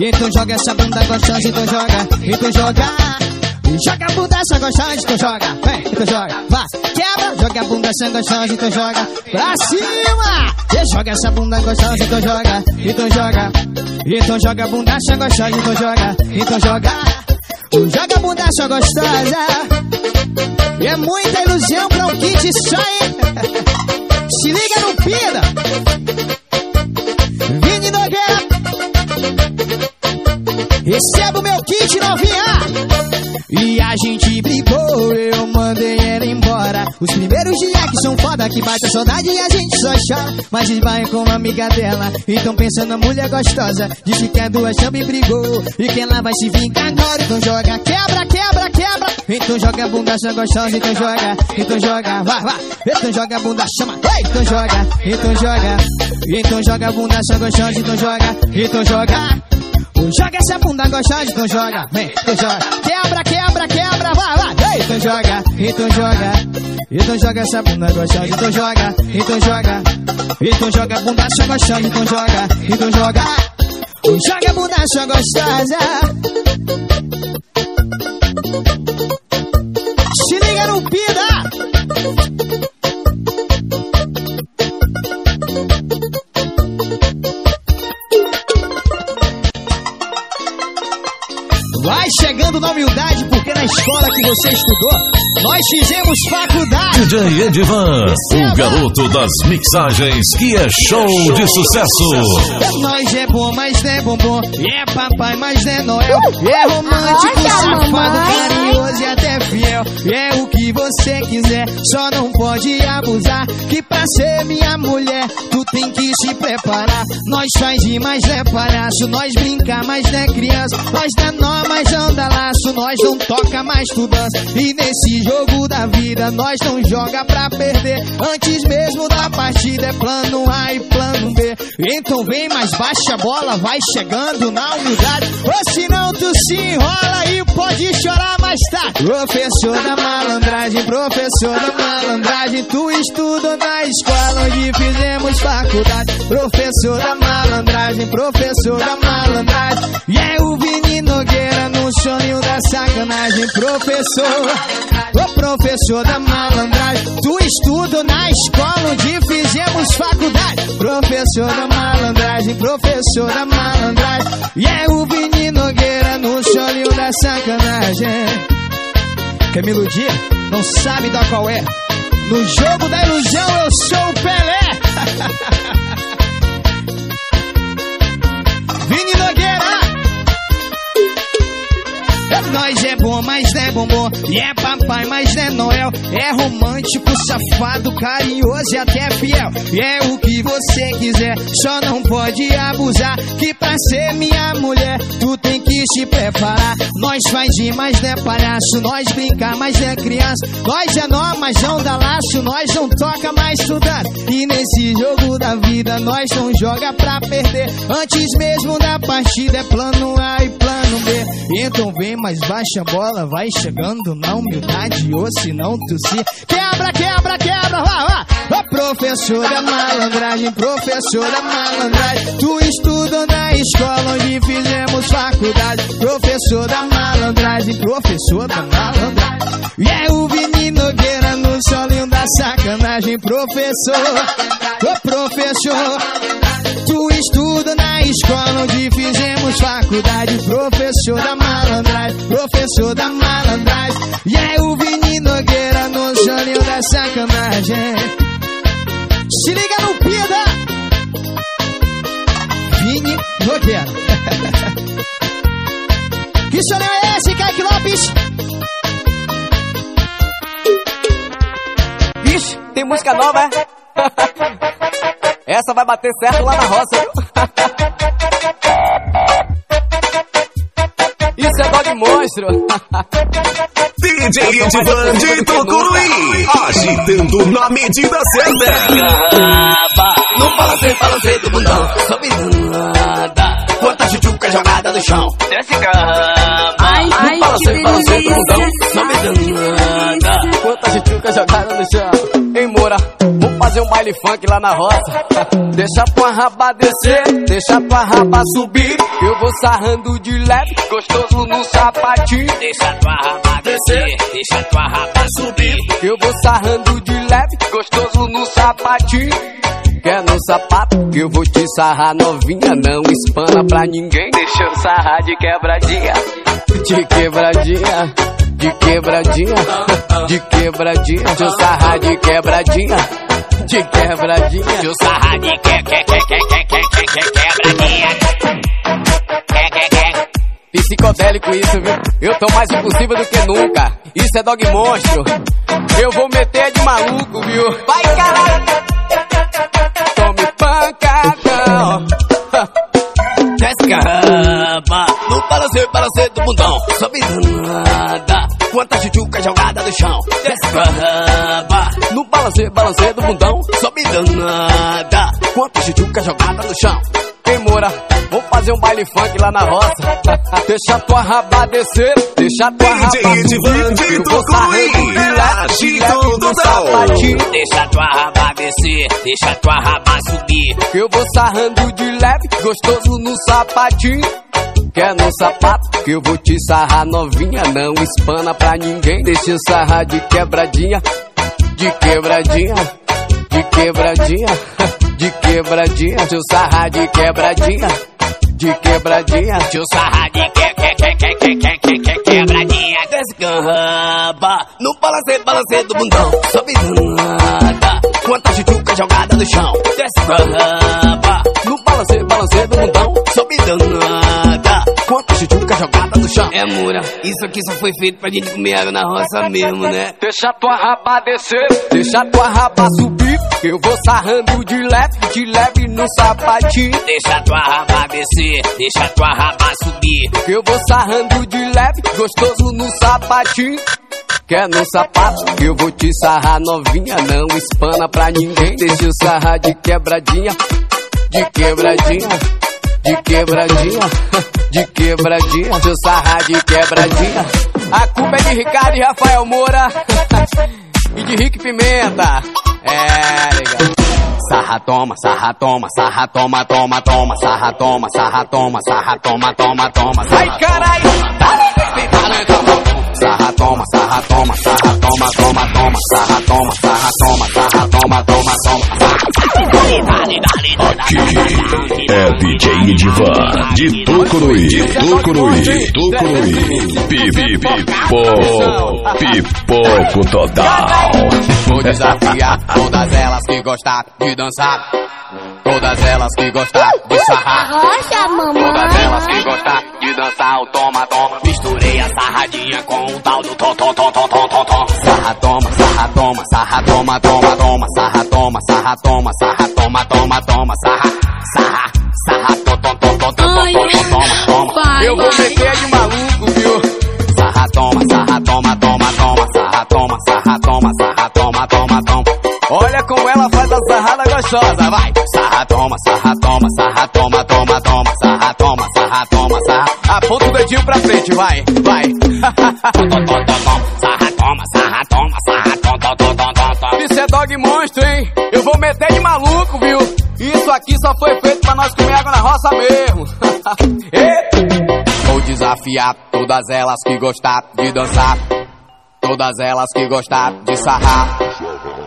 Então joga essa bunda gostosa, então joga, então joga. Joga a bunda essa gostosa, então joga. Vem, então joga. Vai, quebra, joga a bunda essa gostosa, então joga. Pra cima! E joga essa bunda gostosa, então joga, então joga. Então joga a bunda essa gostosa, então joga, então joga. Joga a bunda essa gostosa. É muita ilusão pra um kit só, hein? Se liga no Pida. Receba o meu kit novinha. E a gente brigou, eu mandei ela embora. Os primeiros dias que são foda, que bate a saudade e a gente só chora. Mas esbarra com uma amiga dela, então pensa na mulher gostosa. Disse que a duas chama e brigou, e que ela vai se vingar agora. Então joga, quebra, quebra, quebra. Então joga bunda, chama gostosa, então joga, então joga, vai, vai. Então joga bunda, chama, então joga, então joga. Então joga bunda, chama gostosa, então joga, então joga. Joga essa bunda gostosa, então joga, vem, então joga. Quebra, quebra, quebra, vai, vai. Ei, então joga, então joga. Então joga essa bunda gostosa, então joga, então joga. Então joga bunda só gostosa, então joga, então joga. Joga bunda só gostosa. Humildade, na escola que você estudou, nós fizemos faculdade. DJ Edivan, o garoto das mixagens que é show de sucesso. Nós é bom, mas não é bombom. E é papai, mas não é Noel. E é romântico, safado, carinhoso e até fiel. E é o que você quiser, só não pode abusar. Que pra ser minha mulher, tu tem que se preparar. Nós faz de mas não é palhaço. Nós brinca, mas não é criança. Nós dá nó, mas não dá laço. Nós não toca, mas tu dança. E nesse jogo da vida, nós não joga pra perder. Antes mesmo da partida, é plano A e plano B. Então vem mais baixa a bola, vai chegando na humildade. Ou senão tu se enrola e pode chorar mais tarde. Professor da malandragem, professor da malandragem. Tu estuda na escola onde fizemos faculdade. Professor da malandragem, professor da malandragem. E é o Vini Nogueira no sonho da sacanagem. Professor, ô professor da malandragem. Tu estuda na escola onde fizemos faculdade. Professor da malandragem, professor da malandragem. E é o Vini Nogueira no sonho da sacanagem. Quer me iludir? Não sabe da qual é. No jogo da ilusão eu sou o Pelé. Vini Nogueira. Nós é bom, mas é bombom. E é papai, mas é Noel. É romântico, safado, carinhoso e até fiel. E é o que você quiser, só não pode abusar. Que pra ser minha mulher, tu tem que se preparar. Nós faz de, mas não é palhaço. Nós brinca, mas é criança. Nós é nó, mas não dá laço. Nós não toca, mais estudando. E nesse jogo da vida, nós não joga pra perder. Antes mesmo da partida, é plano A e plano B. Então vem mais baixa a bola, vai chegando na humildade. Ou se não, tu se quebra, quebra, quebra, vai, vai. Ô professor da malandragem, professor da malandragem. Tu estuda na escola onde fizemos faculdade. Professor da malandragem, professor da malandragem. E é o Vini Nogueira no solinho da sacanagem. Professor, ô professor. Tu estuda na escola onde fizemos faculdade. Professor da malandragem, professor da malandragem. E é o Vini Nogueira no solinho da sacanagem. Se liga no pia da Vini Roqueiro. que sonho é esse, Kaique Lopes? Ixi, tem música nova, é? Essa vai bater certo lá na roça, viu? Isso é dó de monstro. DJ Edivan de Tucuruí, agitando na medida certa. No balancei, balancei do bundão, sobe nada. Quanta chuchuca jogada no chão. Desce cama. Ai, ai, No balancei, que balancei do bundão, sobe nada. Quanta chuchuca jogada no chão. Ei, Moura, vamos fazer um baile funk lá na roça. Deixa tua raba descer, deixa tua raba subir. Eu vou sarrando de leve, gostoso no sapatinho. Deixa tua raba descer, deixa tua raba subir. Eu vou sarrando de leve, gostoso no sapatinho. Quer no sapato que eu vou te sarrar novinha, não espana pra ninguém. Deixa eu sarrar de quebradinha, de quebradinha, de quebradinha, de quebradinha. Deixa eu sarrar de quebradinha, de quebradinha. Deixa eu sarrar de que que que que que que que que quebradinha. Que que que. Psicodélico isso, viu? Eu tô mais impossível do que nunca. Isso é dog monstro. Eu vou meter de maluco, viu? Vai, caralho! Tome pancadão. Desce caramba. No balanceio, balanceio do bundão. Sobe nada. Quanta chuchuca jogada no chão. Desce caramba. No balanceio, balanceio do bundão. Sobe nada. Quanta chuchuca jogada no chão. Ei, Moura, vamos fazer um baile funk lá na roça. Deixa tua raba descer, deixa tua raba subir. de Eu vou sarrando Tudo no sapatinho. Deixa tua raba descer, deixa tua raba subir. Eu vou sarrando de leve, gostoso no sapatinho quer é no sapato que eu vou te sarrar novinha. Não espana pra ninguém, deixa eu sarrar de quebradinha, de quebradinha, de quebradinha, de quebradinha. Deixa eu sarrar de quebradinha, de quebradinha. Deixa eu sarrar de que, que, que, que, que, que, que, que quebradinha. Descamba, no balanço balanço do bundão. Sobe nada, quanta chuchuca jogada no chão. Descamba, no balanço balanço do bundão. Sobe nada quanta chuchuca jogada no chão. É, Mura, isso aqui só foi feito pra gente comer água na roça mesmo, né? Deixa tua raba descer, deixa tua raba subir. Eu vou sarrando de leve, de leve no sapatinho. Deixa tua raba descer, deixa tua raba subir. Eu vou sarrando de leve, gostoso no sapatinho. Quer no sapato que eu vou te sarrar novinha, não espana pra ninguém. Deixa eu sarrar de quebradinha, de quebradinha, de quebradinha, de quebradinha. Deixa eu sarrar de quebradinha. A culpa é de Ricardo e Rafael Moura e de Rick Pimenta. É, legal. Sarra toma, sarra toma, sarra toma, toma, toma, sarra toma, sarra toma, sarra toma, toma, toma. Ai caralho! Sarra toma, sarra toma, sarra toma, toma, toma, sarra toma, sarra toma, sarra toma, toma, toma. Aqui é DJ Edivan de Tucuruí, Tucuruí, Tucuruí. Pipi, pipo, pipoco total. Vou desafiar todas elas que gostar de dançar. Todas elas que gostar de sarrar. Rocha, Todas elas que mamãe. gostar de dançar o toma toma. Misturei a sarradinha com o tal do tom tom tom tom tom tom tom. Sarra toma, sarra toma, sarra toma toma toma, sarra toma, sarra toma, sarra toma toma toma, sarra, sarra, sarra tom gostosa, vai! Sarra toma, sarra toma, sarra toma, toma, toma, sarra toma, sarra toma, sarra. Aponta o dedinho pra frente, vai, vai. sarra toma, sarra toma, sarra toma, toma, toma. Isso é dog monstro, hein? Eu vou meter de maluco, viu? Isso aqui só foi feito pra nós comer água na roça mesmo. Vou desafiar todas elas que gostar de dançar. Todas elas que gostar de sarrar.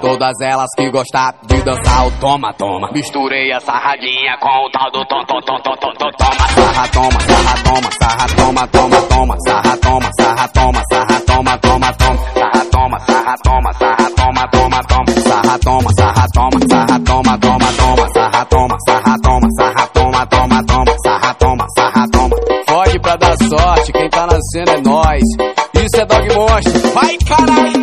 Todas elas que gostar de dançar o toma, toma. Misturei a sarradinha com o tal do tom, tom, tom, tom, tom, tom, toma. Sarra, toma, sarra, toma, sarra, toma, toma, toma. Sarra, toma, sarra, toma, sarra, toma, toma, toma. Sarra, toma, sarra, toma, sarra, toma, toma, toma. Sarra, toma, sarra, toma, sarra, toma, toma, toma. Sarra, toma, sarra, toma, sarra, toma, toma, toma. Sarra, toma, sarra, toma. Pra dar sorte, quem tá nascendo é nós. Isso é dog monstro. Vai, caralho!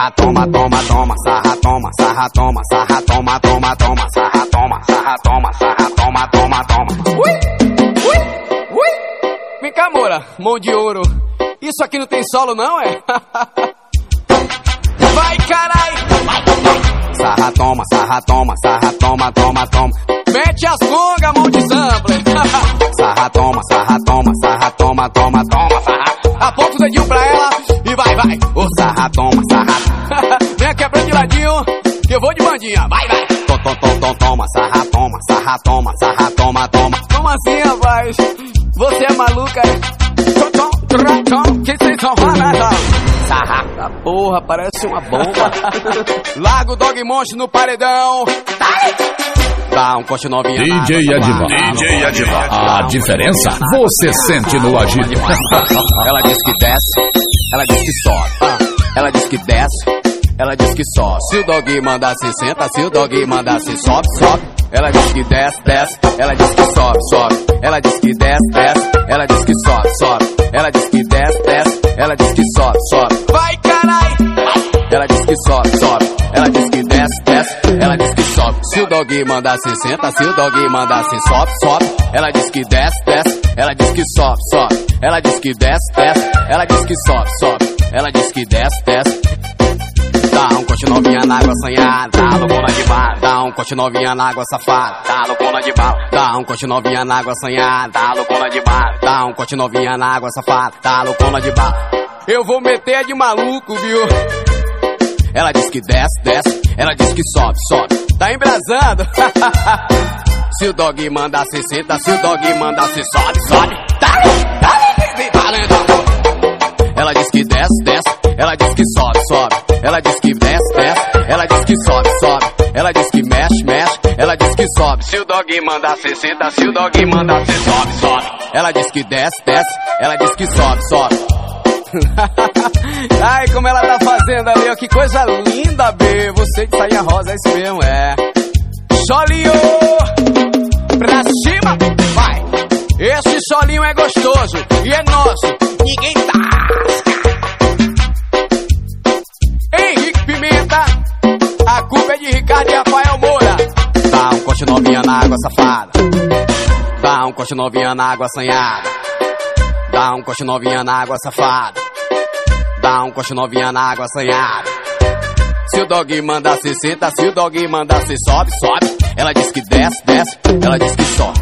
Sarra, toma, toma, toma, sarra, toma, sarra toma, sarra toma, toma, toma, sarra toma, sarra toma, sarra toma, toma, toma. Ui, ui, ui. Vem cá, Moura, mão de ouro. Isso aqui não tem solo, não, é? Vai, carai! Sarra toma, sarra toma, sarra toma, toma, toma. Mete as congas, mão de sampler. sarra toma, sarra toma, sarra toma, toma, toma, sarra. Aponta o dedinho pra ela e vai, vai. Ô, sarra toma, sarra. Vai, vai. Tom, tom, tom, tom, toma, sarra toma, sarra toma, sarra toma, toma. Como assim, rapaz? Você é maluca, é? Tom, tom, tom, tom, que vocês são Sarra. Ah, porra, parece uma bomba. Larga o dog monstro no paredão. Dá um coche novinha DJ claro. DJ Adivar. A diferença você sente no agito. Ela diz que desce, ela diz que sobe. Ela diz que desce, ela diz que sobe. Se o dog mandar se senta, se o dog mandar se sobe, sobe. Ela diz que desce, desce, ela diz que sobe, sobe. Ela diz que desce, desce, ela diz que sobe, sobe. Ela diz que desce, desce, ela diz que sobe, sobe. Vai, carai! Ela diz que sobe, sobe. Ela diz que desce, desce. Ela diz que sobe. Se o dog mandar se senta, se o dog mandar se sobe, sobe. Ela diz que desce, desce. Ela diz que sobe, sobe. Ela diz que desce, desce. Ela diz que sobe, sobe. Ela diz que desce, desce. Dá um coche novinha na água assanhada, dá loucona de bala. Dá um coche novinha na água safada, dá loucona de bala. Dá um coche novinha na água assanhada, dá loucona de bala. Dá um coche novinha na água safada, dá loucona de bala. Eu vou meter de maluco, viu? Ela diz que desce, desce. Ela diz que sobe, sobe. Tá embrasando? Se o dog mandar se senta, se o dog mandar se sobe, sobe. Dale, dale, vem valendo. Ela diz que desce, desce. Ela diz que sobe, sobe. Ela diz que desce, desce. Ela diz que sobe, sobe. Ela diz que mexe, mexe. Ela diz que sobe. Se o dog mandar se senta, se o dog mandar se sobe, sobe. Ela diz que desce, desce. Ela diz que sobe, sobe. Ai, como ela tá fazendo ali, ó. Que coisa linda, B. Você de saia rosa, é isso mesmo, é. Solinho! Pra cima! Vai! Esse solinho é gostoso e é nosso. Ninguém tasca! Safada. Dá um coche novinha na água assanhada. Dá um coche novinha na água safada. Dá um coche novinha na água assanhada. Se o dog mandar se senta, se o dog mandar se sobe, sobe. Ela diz que desce, desce. Ela diz que sobe.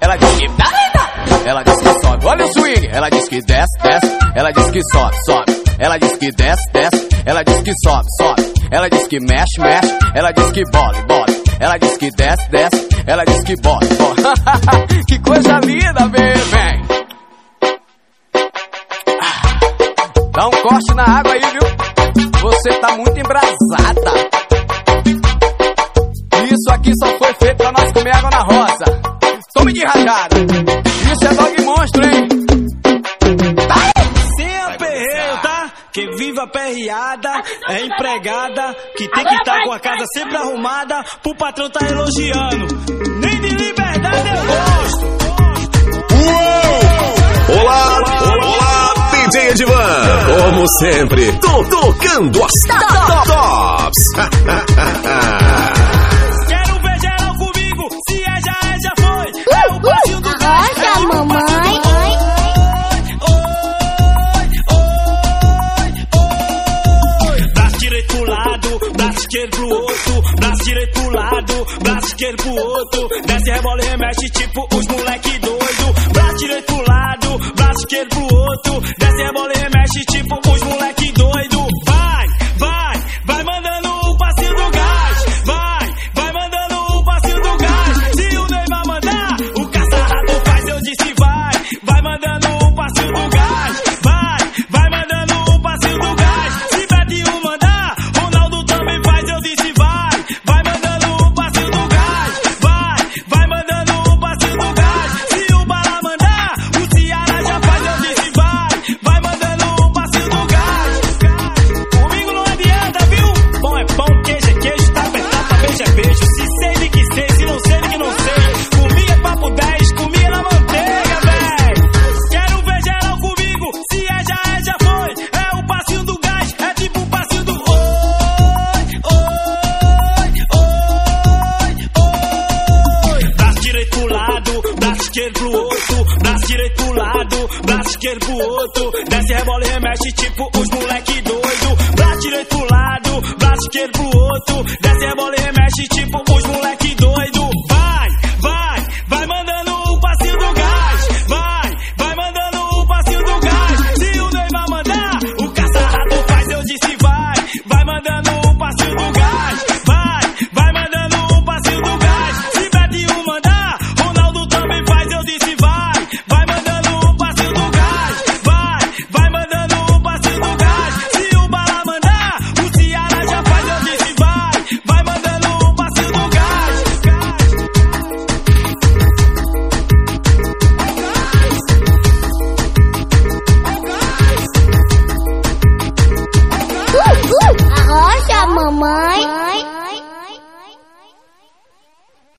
Ela diz que dá, dá. Ela diz que sobe. Olha o swing. Ela diz que desce, desce. Ela diz que sobe, sobe. Ela diz que desce, desce. Ela diz que sobe, sobe. Ela diz que mexe, mexe. Ela diz que bole, bole. Ela diz que desce, desce. Ela diz que bole, bole. que coisa linda, vem, vem. Dá um corte na água aí, viu? Você tá muito embrasada. Isso aqui só foi feito pra nós comer água na roça. Tome de rajada. Isso é dog monstro, hein? Que viva a perreada, é empregada, que tem que estar com a casa sempre arrumada, pro patrão tá elogiando. Nem de liberdade eu gosto. Olá, olá, DJ Edivan. Como sempre, tô tocando as tops. esquerdo pro outro. Desce, rebola e remexe tipo os moleque doido. Braço direito pro lado, braço esquerdo pro outro.